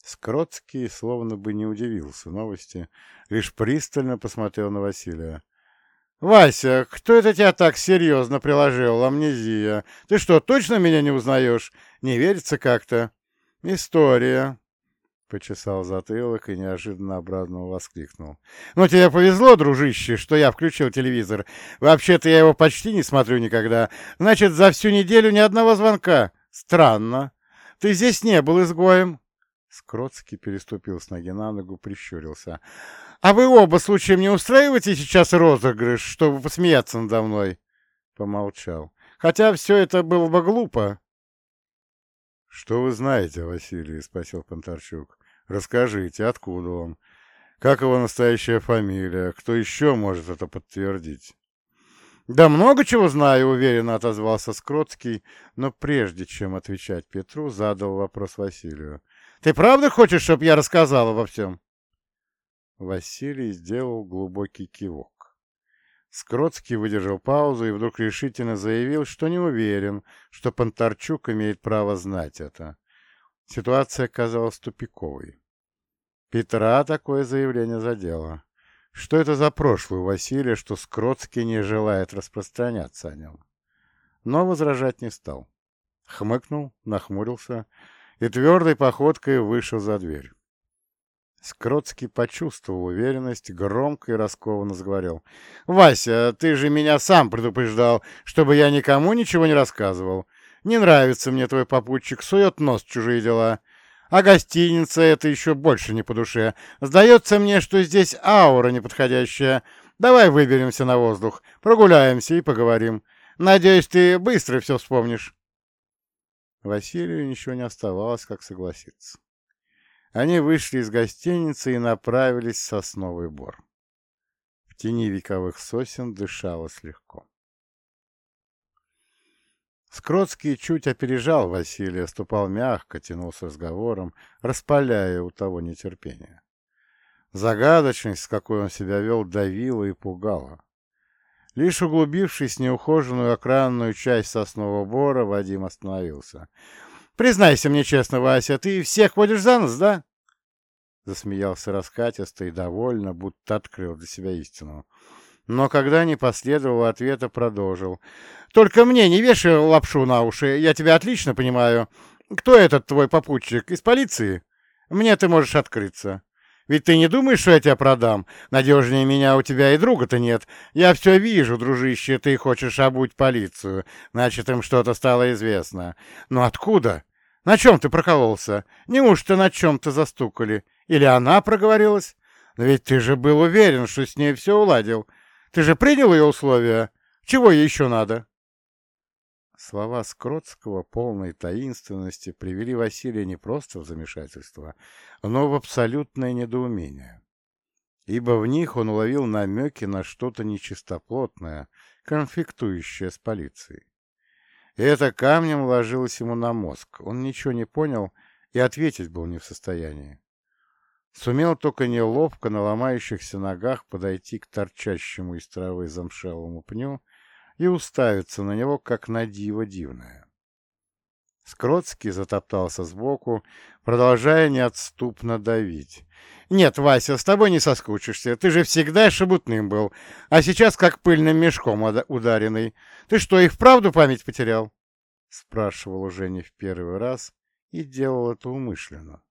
Скротский словно бы не удивился новости, лишь пристально посмотрел на Василия. «Вася, кто это тебя так серьезно приложил, амнезия? Ты что, точно меня не узнаешь? Не верится как-то?» «История», — почесал затылок и неожиданно обратно воскликнул. «Ну, тебе повезло, дружище, что я включил телевизор. Вообще-то я его почти не смотрю никогда. Значит, за всю неделю ни одного звонка. Странно. Ты здесь не был изгоем?» Скротский переступил с ноги на ногу, прищурился. «А вы оба случаем не устраиваете сейчас розыгрыш, чтобы посмеяться надо мной?» Помолчал. «Хотя все это было бы глупо». «Что вы знаете, Василий?» — спросил Понтарчук. «Расскажите, откуда он? Как его настоящая фамилия? Кто еще может это подтвердить?» «Да много чего знаю», — уверенно отозвался Скротский, но прежде чем отвечать Петру, задал вопрос Василию. Ты правда хочешь, чтобы я рассказал обо всем?» Василий сделал глубокий кивок. Скротский выдержал паузу и вдруг решительно заявил, что не уверен, что Понтарчук имеет право знать это. Ситуация казалась тупиковой. Петра такое заявление задело. Что это за прошлое у Василия, что Скротский не желает распространяться о нем? Но возражать не стал. Хмыкнул, нахмурился и твердой походкой вышел за дверь. Скротский почувствовал уверенность, громко и раскованно заговорил. «Вася, ты же меня сам предупреждал, чтобы я никому ничего не рассказывал. Не нравится мне твой попутчик, сует нос чужие дела. А гостиница — это еще больше не по душе. Сдается мне, что здесь аура неподходящая. Давай выберемся на воздух, прогуляемся и поговорим. Надеюсь, ты быстро все вспомнишь». Василию ничего не оставалось, как согласиться. Они вышли из гостиницы и направились в сосновый бор. В тени вековых сосен дышалось легко. Скротский чуть опережал Василия, ступал мягко, тянул с разговором, распаляя у того нетерпение. Загадочность, с какой он себя вел, давила и пугала. Лишь углубившись в неухоженную окранную часть соснового бора, Вадим остановился. — Признайся мне честно, Вася, ты всех водишь за нос, да? Засмеялся раскатисто и довольно, будто открыл для себя истину. Но когда не последовало ответа, продолжил. — Только мне не вешай лапшу на уши, я тебя отлично понимаю. Кто этот твой попутчик? Из полиции? Мне ты можешь открыться. Ведь ты не думаешь, что я тебя продам? Надежнее меня у тебя и друга-то нет. Я все вижу, дружище, ты хочешь обуть полицию. Значит, им что-то стало известно. Но откуда? На чем ты прокололся? Неужто на чем-то застукали? Или она проговорилась? Но ведь ты же был уверен, что с ней все уладил. Ты же принял ее условия? Чего ей еще надо? Слова Скротского, полной таинственности, привели Василия не просто в замешательство, но в абсолютное недоумение. Ибо в них он уловил намеки на что-то нечистоплотное, конфликтующее с полицией. И это камнем ложилось ему на мозг. Он ничего не понял и ответить был не в состоянии. Сумел только неловко на ломающихся ногах подойти к торчащему из травы замшелому пню и уставиться на него, как на диво дивное. Скротский затоптался сбоку, продолжая неотступно давить. «Нет, Вася, с тобой не соскучишься. Ты же всегда шебутным был, а сейчас как пыльным мешком ударенный. Ты что, и вправду память потерял?» Спрашивал уже не в первый раз и делал это умышленно.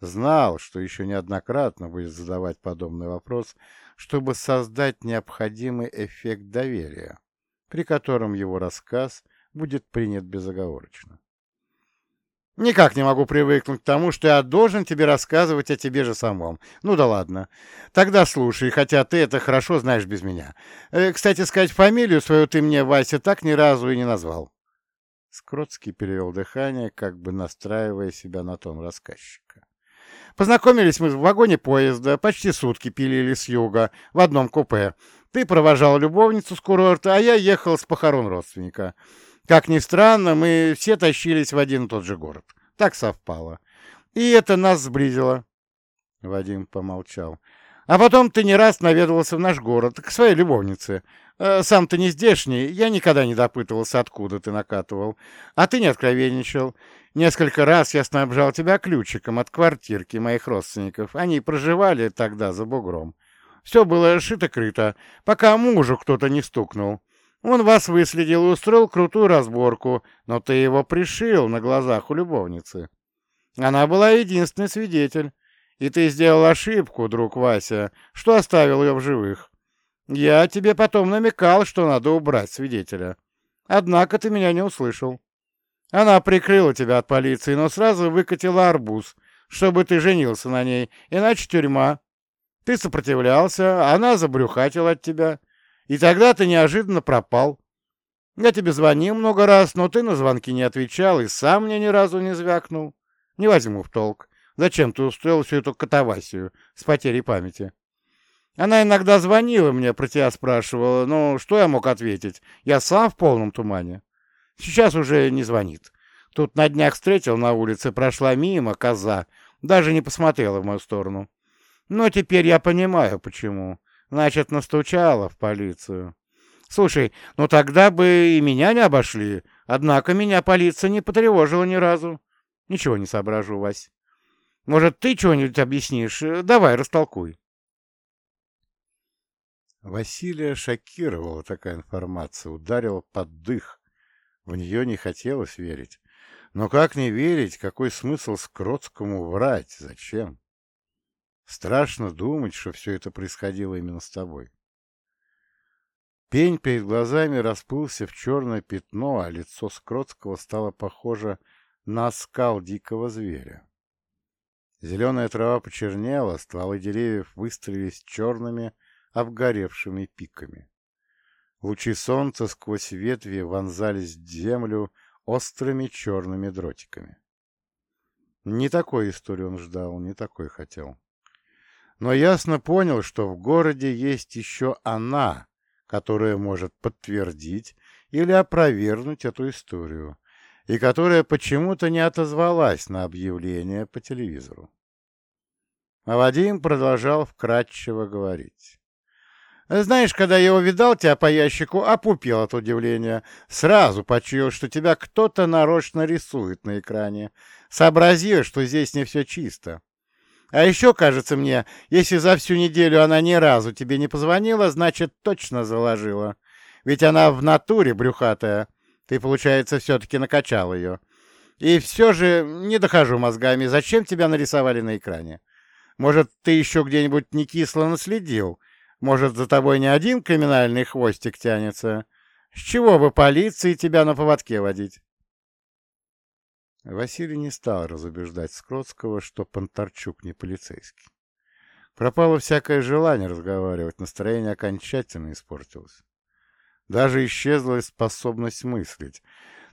Знал, что еще неоднократно будет задавать подобный вопрос, чтобы создать необходимый эффект доверия при котором его рассказ будет принят безоговорочно. Никак не могу привыкнуть к тому, что я должен тебе рассказывать о тебе же самом. Ну да ладно. Тогда слушай, хотя ты это хорошо знаешь без меня. Э, кстати сказать, фамилию свою ты мне, Вася, так ни разу и не назвал. Скротский перевел дыхание, как бы настраивая себя на тон рассказчика. Познакомились мы в вагоне поезда, почти сутки пилили с юга, в одном купе. Ты провожал любовницу с курорта, а я ехал с похорон родственника. Как ни странно, мы все тащились в один и тот же город. Так совпало. И это нас сблизило. Вадим помолчал. А потом ты не раз наведывался в наш город, к своей любовнице. Э, сам ты не здешний, я никогда не допытывался, откуда ты накатывал. А ты не откровенничал. Несколько раз я снабжал тебя ключиком от квартирки моих родственников. Они проживали тогда за бугром. Все было шито-крыто, пока мужу кто-то не стукнул. Он вас выследил и устроил крутую разборку, но ты его пришил на глазах у любовницы. Она была единственный свидетель, и ты сделал ошибку, друг Вася, что оставил ее в живых. Я тебе потом намекал, что надо убрать свидетеля. Однако ты меня не услышал. Она прикрыла тебя от полиции, но сразу выкатила арбуз, чтобы ты женился на ней, иначе тюрьма. Ты сопротивлялся, она забрюхатила от тебя. И тогда ты неожиданно пропал. Я тебе звонил много раз, но ты на звонки не отвечал и сам мне ни разу не звякнул. Не возьму в толк. Зачем ты устроил всю эту катавасию с потерей памяти? Она иногда звонила мне, про тебя спрашивала, но что я мог ответить? Я сам в полном тумане. Сейчас уже не звонит. Тут на днях встретил на улице, прошла мимо коза, даже не посмотрела в мою сторону. Но теперь я понимаю, почему. Значит, настучала в полицию. Слушай, ну тогда бы и меня не обошли. Однако меня полиция не потревожила ни разу. Ничего не соображу, Вась. Может, ты что-нибудь объяснишь? Давай, растолкуй. Василия шокировала такая информация, ударила под дых. В нее не хотелось верить. Но как не верить, какой смысл Скротскому врать? Зачем? Страшно думать, что все это происходило именно с тобой. Пень перед глазами расплылся в черное пятно, а лицо Скротского стало похоже на скал дикого зверя. Зеленая трава почернела, стволы деревьев выстрелились черными, обгоревшими пиками. Лучи солнца сквозь ветви вонзались в землю острыми черными дротиками. Не такой истории он ждал, не такой хотел но ясно понял, что в городе есть еще она, которая может подтвердить или опровергнуть эту историю, и которая почему-то не отозвалась на объявление по телевизору. А Вадим продолжал вкратчиво говорить. Знаешь, когда я увидал тебя по ящику, опупел от удивления. Сразу почуял, что тебя кто-то нарочно рисует на экране. Сообразил, что здесь не все чисто. А еще, кажется мне, если за всю неделю она ни разу тебе не позвонила, значит, точно заложила. Ведь она в натуре брюхатая. Ты, получается, все-таки накачал ее. И все же не дохожу мозгами, зачем тебя нарисовали на экране? Может, ты еще где-нибудь не кисло наследил? Может, за тобой не один криминальный хвостик тянется? С чего бы полиции тебя на поводке водить? Василий не стал разубеждать Скротского, что Понтарчук не полицейский. Пропало всякое желание разговаривать, настроение окончательно испортилось. Даже исчезла способность мыслить.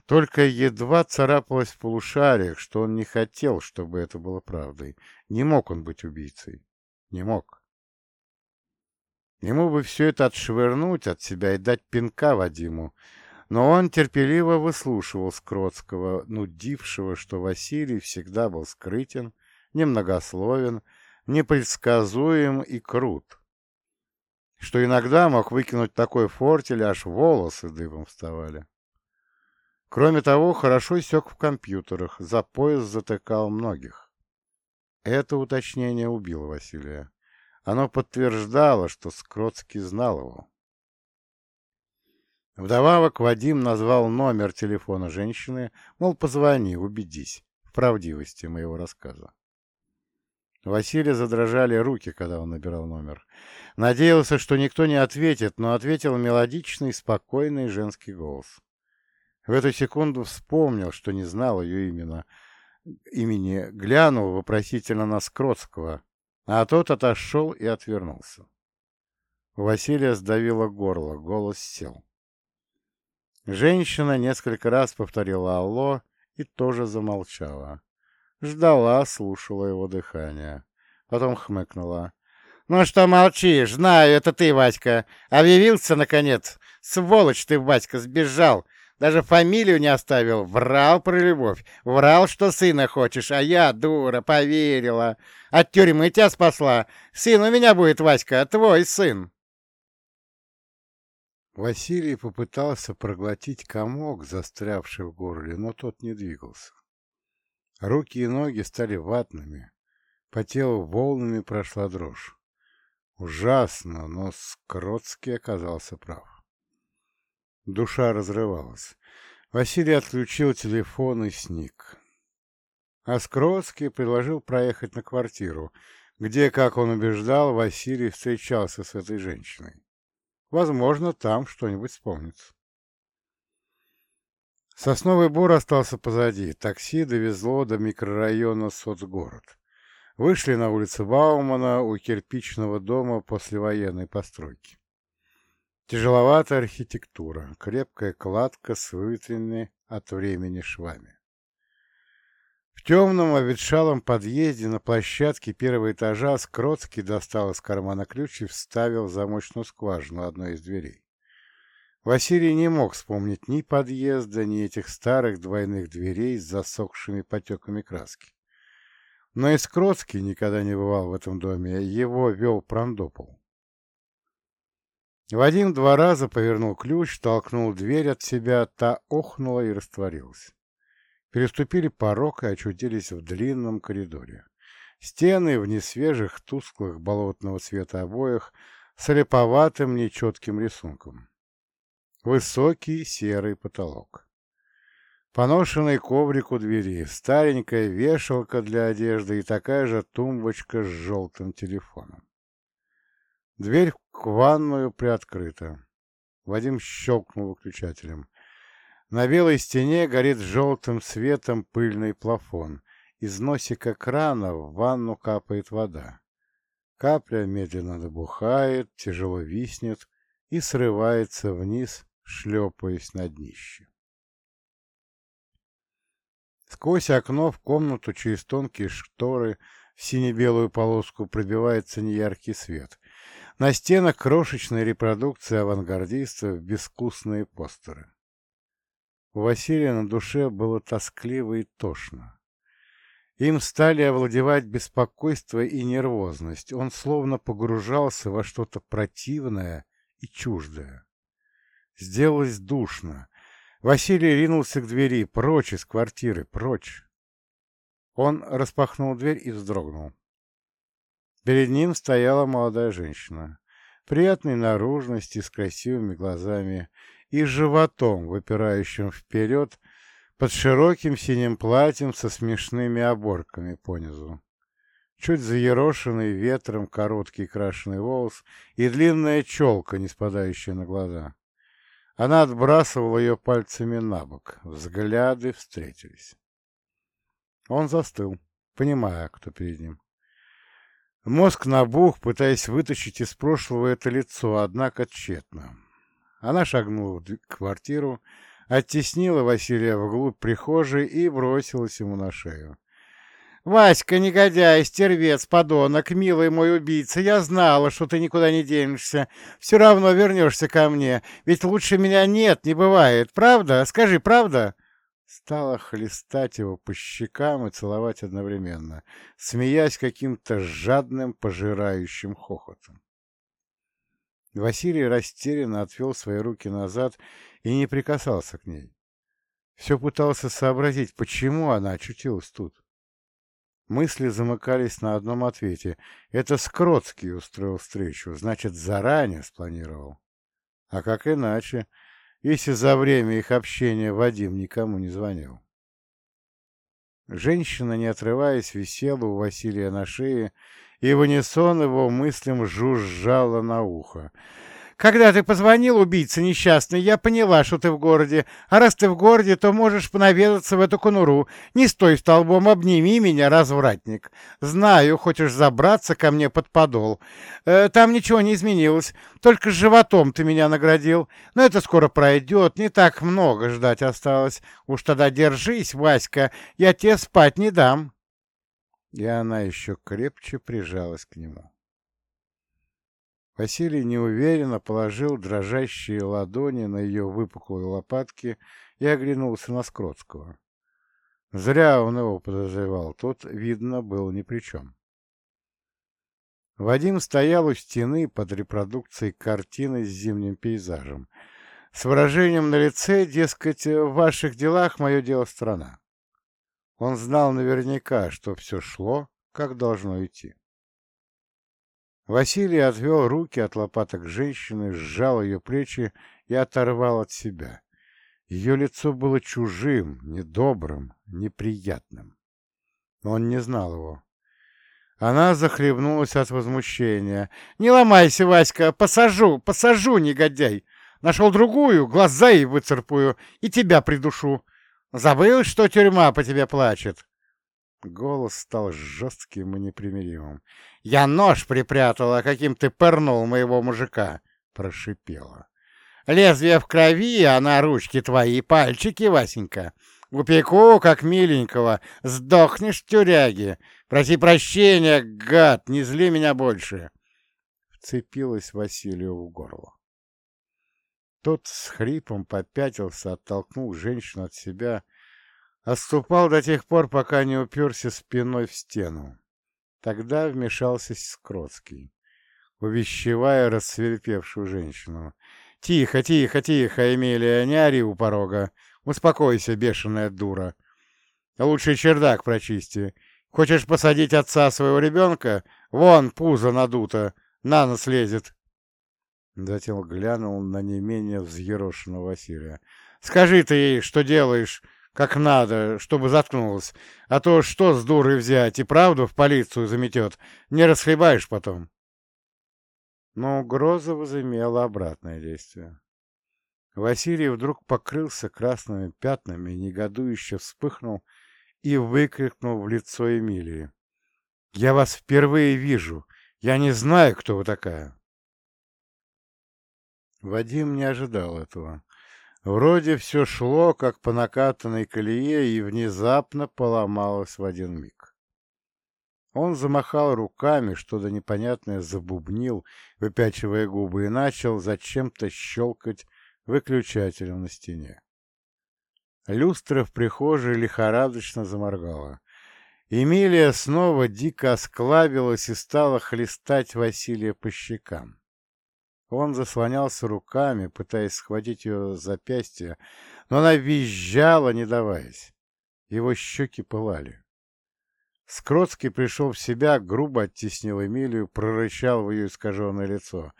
Только едва царапалось в полушариях, что он не хотел, чтобы это было правдой. Не мог он быть убийцей. Не мог. Ему бы все это отшвырнуть от себя и дать пинка Вадиму, но он терпеливо выслушивал Скротского, нудившего, что Василий всегда был скрытен, немногословен, непредсказуем и крут, что иногда мог выкинуть такой фортель, аж волосы дыбом вставали. Кроме того, хорошо сёк в компьютерах, за пояс затыкал многих. Это уточнение убило Василия. Оно подтверждало, что Скротский знал его. Вдобавок Вадим назвал номер телефона женщины, мол, позвони, убедись в правдивости моего рассказа. Василия задрожали руки, когда он набирал номер. Надеялся, что никто не ответит, но ответил мелодичный, спокойный женский голос. В эту секунду вспомнил, что не знал ее именно, имени, глянул вопросительно на Скротского, а тот отошел и отвернулся. У Василия сдавило горло, голос сел. Женщина несколько раз повторила «Алло» и тоже замолчала. Ждала, слушала его дыхание. Потом хмыкнула. «Ну что молчишь? Знаю, это ты, Васька. Объявился, наконец. Сволочь ты, Васька, сбежал. Даже фамилию не оставил. Врал про любовь. Врал, что сына хочешь, а я, дура, поверила. От тюрьмы тебя спасла. Сын у меня будет, Васька, твой сын. Василий попытался проглотить комок, застрявший в горле, но тот не двигался. Руки и ноги стали ватными. По телу волнами прошла дрожь. Ужасно, но Скротский оказался прав. Душа разрывалась. Василий отключил телефон и сник. А Скротский предложил проехать на квартиру, где, как он убеждал, Василий встречался с этой женщиной. Возможно, там что-нибудь вспомнится. Сосновый Бор остался позади. Такси довезло до микрорайона Соцгород. Вышли на улицу Баумана у кирпичного дома послевоенной постройки. Тяжеловатая архитектура, крепкая кладка с выветренными от времени швами. Темном обветшалом подъезде на площадке первого этажа Скротский достал из кармана ключ и вставил в замочную скважину одной из дверей. Василий не мог вспомнить ни подъезда, ни этих старых двойных дверей с засохшими потеками краски. Но и Скротский никогда не бывал в этом доме, его вел Прандопол. Вадим два раза повернул ключ, толкнул дверь от себя, та охнула и растворилась. Переступили порог и очутились в длинном коридоре. Стены в несвежих, тусклых болотного цвета обоях с леповатым нечетким рисунком. Высокий серый потолок. Поношенный коврик у двери, старенькая вешалка для одежды и такая же тумбочка с желтым телефоном. Дверь в ванную приоткрыта. Вадим щелкнул выключателем. На белой стене горит желтым светом пыльный плафон. Из носика крана в ванну капает вода. Капля медленно набухает, тяжело виснет и срывается вниз, шлепаясь на днище. Сквозь окно в комнату через тонкие шторы в сине-белую полоску пробивается неяркий свет. На стенах крошечная репродукция авангардистов, безвкусные постеры. У Василия на душе было тоскливо и тошно. Им стали овладевать беспокойство и нервозность. Он словно погружался во что-то противное и чуждое. Сделалось душно. Василий ринулся к двери, прочь из квартиры, прочь. Он распахнул дверь и вздрогнул. Перед ним стояла молодая женщина, приятной наружности, с красивыми глазами и животом, выпирающим вперед, под широким синим платьем со смешными оборками понизу. Чуть заерошенный ветром короткий крашеный волос и длинная челка, не спадающая на глаза. Она отбрасывала ее пальцами на бок. Взгляды встретились. Он застыл, понимая, кто перед ним. Мозг набух, пытаясь вытащить из прошлого это лицо, однако тщетно. Она шагнула в квартиру, оттеснила Василия вглубь прихожей и бросилась ему на шею. «Васька, негодяй, стервец, подонок, милый мой убийца, я знала, что ты никуда не денешься. Все равно вернешься ко мне, ведь лучше меня нет, не бывает. Правда? Скажи, правда?» Стала хлестать его по щекам и целовать одновременно, смеясь каким-то жадным, пожирающим хохотом. Василий растерянно отвел свои руки назад и не прикасался к ней. Все пытался сообразить, почему она очутилась тут. Мысли замыкались на одном ответе. Это Скротский устроил встречу, значит, заранее спланировал. А как иначе, если за время их общения Вадим никому не звонил? Женщина, не отрываясь, висела у Василия на шее, и в унисон его мыслям жужжала на ухо. Когда ты позвонил, убийца несчастный, я поняла, что ты в городе. А раз ты в городе, то можешь понаведаться в эту конуру. Не стой столбом, обними меня, развратник. Знаю, хочешь забраться ко мне под подол. Э, там ничего не изменилось, только с животом ты меня наградил. Но это скоро пройдет, не так много ждать осталось. Уж тогда держись, Васька, я тебе спать не дам. И она еще крепче прижалась к нему. Василий неуверенно положил дрожащие ладони на ее выпуклые лопатки и оглянулся на Скротского. Зря он его подозревал, тот, видно, был ни при чем. Вадим стоял у стены под репродукцией картины с зимним пейзажем, с выражением на лице, дескать, в ваших делах мое дело страна. Он знал наверняка, что все шло, как должно идти. Василий отвел руки от лопаток женщины, сжал ее плечи и оторвал от себя. Ее лицо было чужим, недобрым, неприятным. Он не знал его. Она захлебнулась от возмущения. «Не ломайся, Васька! Посажу, посажу, негодяй! Нашел другую, глаза ей выцарпаю и тебя придушу. Забыл, что тюрьма по тебе плачет?» Голос стал жестким и непримиримым. «Я нож припрятала, каким ты пырнул моего мужика!» — прошипела. «Лезвие в крови, а на ручки твои пальчики, Васенька. Упеку, как миленького, сдохнешь в тюряге. Проси прощения, гад, не зли меня больше!» Вцепилась Василию в горло. Тот с хрипом попятился, оттолкнул женщину от себя — Отступал до тех пор, пока не уперся спиной в стену. Тогда вмешался Скротский, увещевая рассверепевшую женщину. «Тихо, тихо, тихо, Эмилия, не ори у порога. Успокойся, бешеная дура. Лучше чердак прочисти. Хочешь посадить отца своего ребенка? Вон, пузо надуто, на нос лезет». Затем глянул на не менее взъерошенного Василия. «Скажи ты ей, что делаешь, как надо, чтобы заткнулась. А то что с дурой взять и правду в полицию заметет, не расхлебаешь потом. Но угроза возымела обратное действие. Василий вдруг покрылся красными пятнами, негодующе вспыхнул и выкрикнул в лицо Эмилии. «Я вас впервые вижу. Я не знаю, кто вы такая». Вадим не ожидал этого. Вроде все шло, как по накатанной колее, и внезапно поломалось в один миг. Он замахал руками, что-то непонятное забубнил, выпячивая губы, и начал зачем-то щелкать выключателем на стене. Люстра в прихожей лихорадочно заморгала. Эмилия снова дико осклабилась и стала хлестать Василия по щекам. Он заслонялся руками, пытаясь схватить ее запястье, но она визжала, не даваясь. Его щеки пылали. Скротский пришел в себя, грубо оттеснил Эмилию, прорычал в ее искаженное лицо.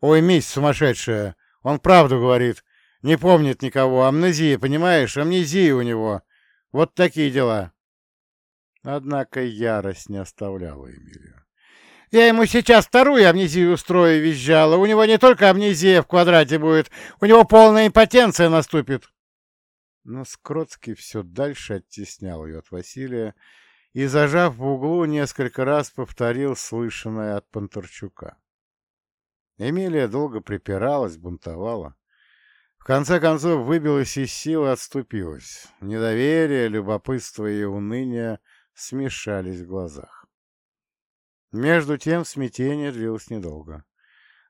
«Ой, мисс сумасшедшая! Он правду говорит! Не помнит никого! Амнезия, понимаешь? Амнезия у него! Вот такие дела!» Однако ярость не оставляла Эмилию. «Я ему сейчас вторую амнезию устрою!» — визжала. «У него не только амнезия в квадрате будет, у него полная импотенция наступит!» Но Скротский все дальше оттеснял ее от Василия и, зажав в углу, несколько раз повторил слышанное от Панторчука. Эмилия долго припиралась, бунтовала. В конце концов выбилась из сил и отступилась. Недоверие, любопытство и уныние смешались в глазах. Между тем смятение длилось недолго.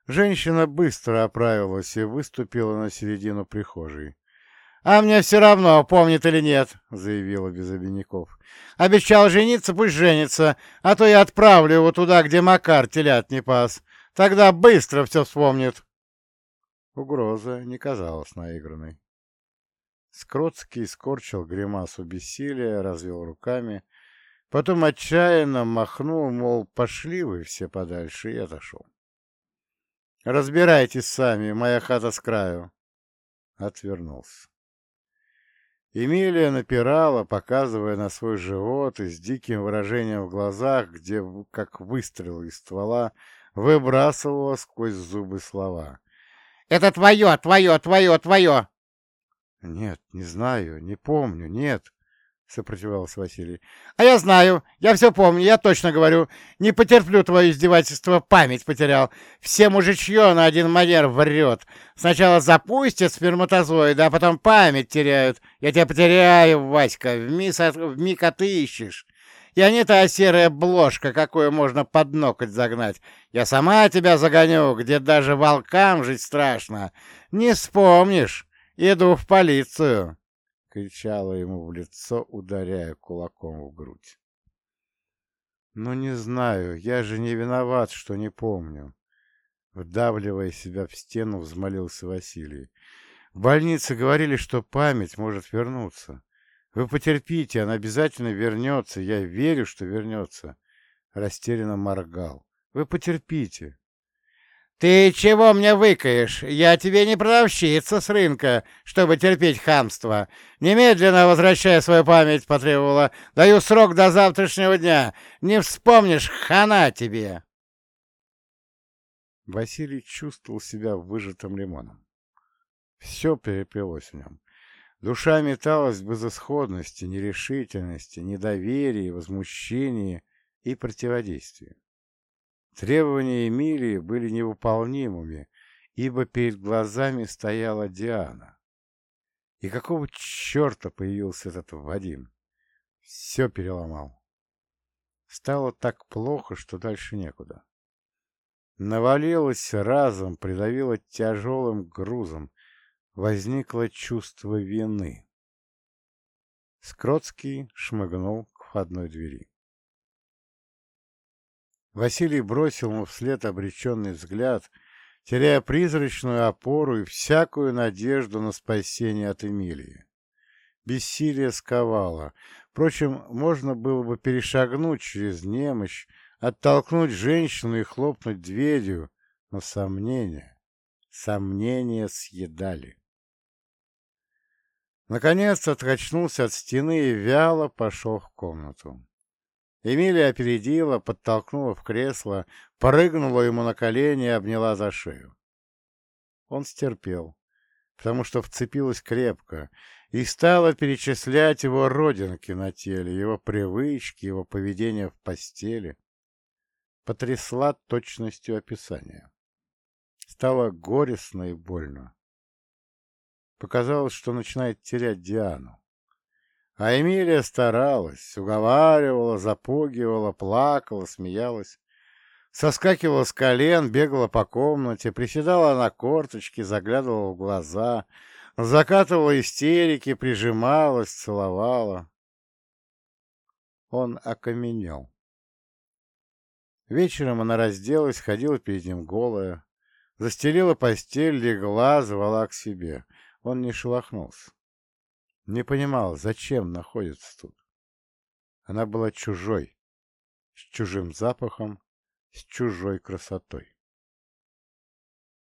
Женщина быстро оправилась и выступила на середину прихожей. «А мне все равно, помнит или нет», — заявила без обиняков. «Обещал жениться, пусть женится, а то я отправлю его туда, где Макар телят не пас. Тогда быстро все вспомнит». Угроза не казалась наигранной. Скротский скорчил гримасу бессилия, развел руками, потом отчаянно махнул, мол, пошли вы все подальше, и отошел. «Разбирайтесь сами, моя хата с краю», — отвернулся. Эмилия напирала, показывая на свой живот и с диким выражением в глазах, где, как выстрел из ствола, выбрасывала сквозь зубы слова. «Это твое, твое, твое, твое!» «Нет, не знаю, не помню, нет», — сопротивался Василий. — А я знаю, я все помню, я точно говорю. Не потерплю твое издевательство, память потерял. Все мужичье на один манер врет. Сначала запустят сперматозоиды, а потом память теряют. Я тебя потеряю, Васька, вмиг, вмиг отыщешь. Я не та серая бложка, какую можно под ноготь загнать. Я сама тебя загоню, где даже волкам жить страшно. Не вспомнишь. Иду в полицию кричала ему в лицо, ударяя кулаком в грудь. «Ну, не знаю, я же не виноват, что не помню», — вдавливая себя в стену, взмолился Василий. «В больнице говорили, что память может вернуться. Вы потерпите, она обязательно вернется, я верю, что вернется», — растерянно моргал. «Вы потерпите». «Ты чего мне выкаешь? Я тебе не продавщица с рынка, чтобы терпеть хамство. Немедленно возвращай свою память, — потребовала. Даю срок до завтрашнего дня. Не вспомнишь, хана тебе!» Василий чувствовал себя выжатым лимоном. Все перепелось в нем. Душа металась в безысходности, нерешительности, недоверии, возмущении и противодействии. Требования Эмилии были невыполнимыми, ибо перед глазами стояла Диана. И какого черта появился этот Вадим? Все переломал. Стало так плохо, что дальше некуда. Навалилось разом, придавило тяжелым грузом. Возникло чувство вины. Скротский шмыгнул к входной двери. Василий бросил ему вслед обреченный взгляд, теряя призрачную опору и всякую надежду на спасение от Эмилии. Бессилие сковало. Впрочем, можно было бы перешагнуть через немощь, оттолкнуть женщину и хлопнуть дверью, но сомнения, сомнения съедали. Наконец откачнулся от стены и вяло пошел в комнату. Эмилия опередила, подтолкнула в кресло, прыгнула ему на колени и обняла за шею. Он стерпел, потому что вцепилась крепко, и стала перечислять его родинки на теле, его привычки, его поведение в постели. Потрясла точностью описания. Стало горестно и больно. Показалось, что начинает терять Диану. А Эмилия старалась, уговаривала, запугивала, плакала, смеялась. Соскакивала с колен, бегала по комнате, приседала на корточки, заглядывала в глаза, закатывала истерики, прижималась, целовала. Он окаменел. Вечером она разделась, ходила перед ним голая, застелила постель, легла, звала к себе. Он не шелохнулся. Не понимал, зачем находится тут. Она была чужой, с чужим запахом, с чужой красотой.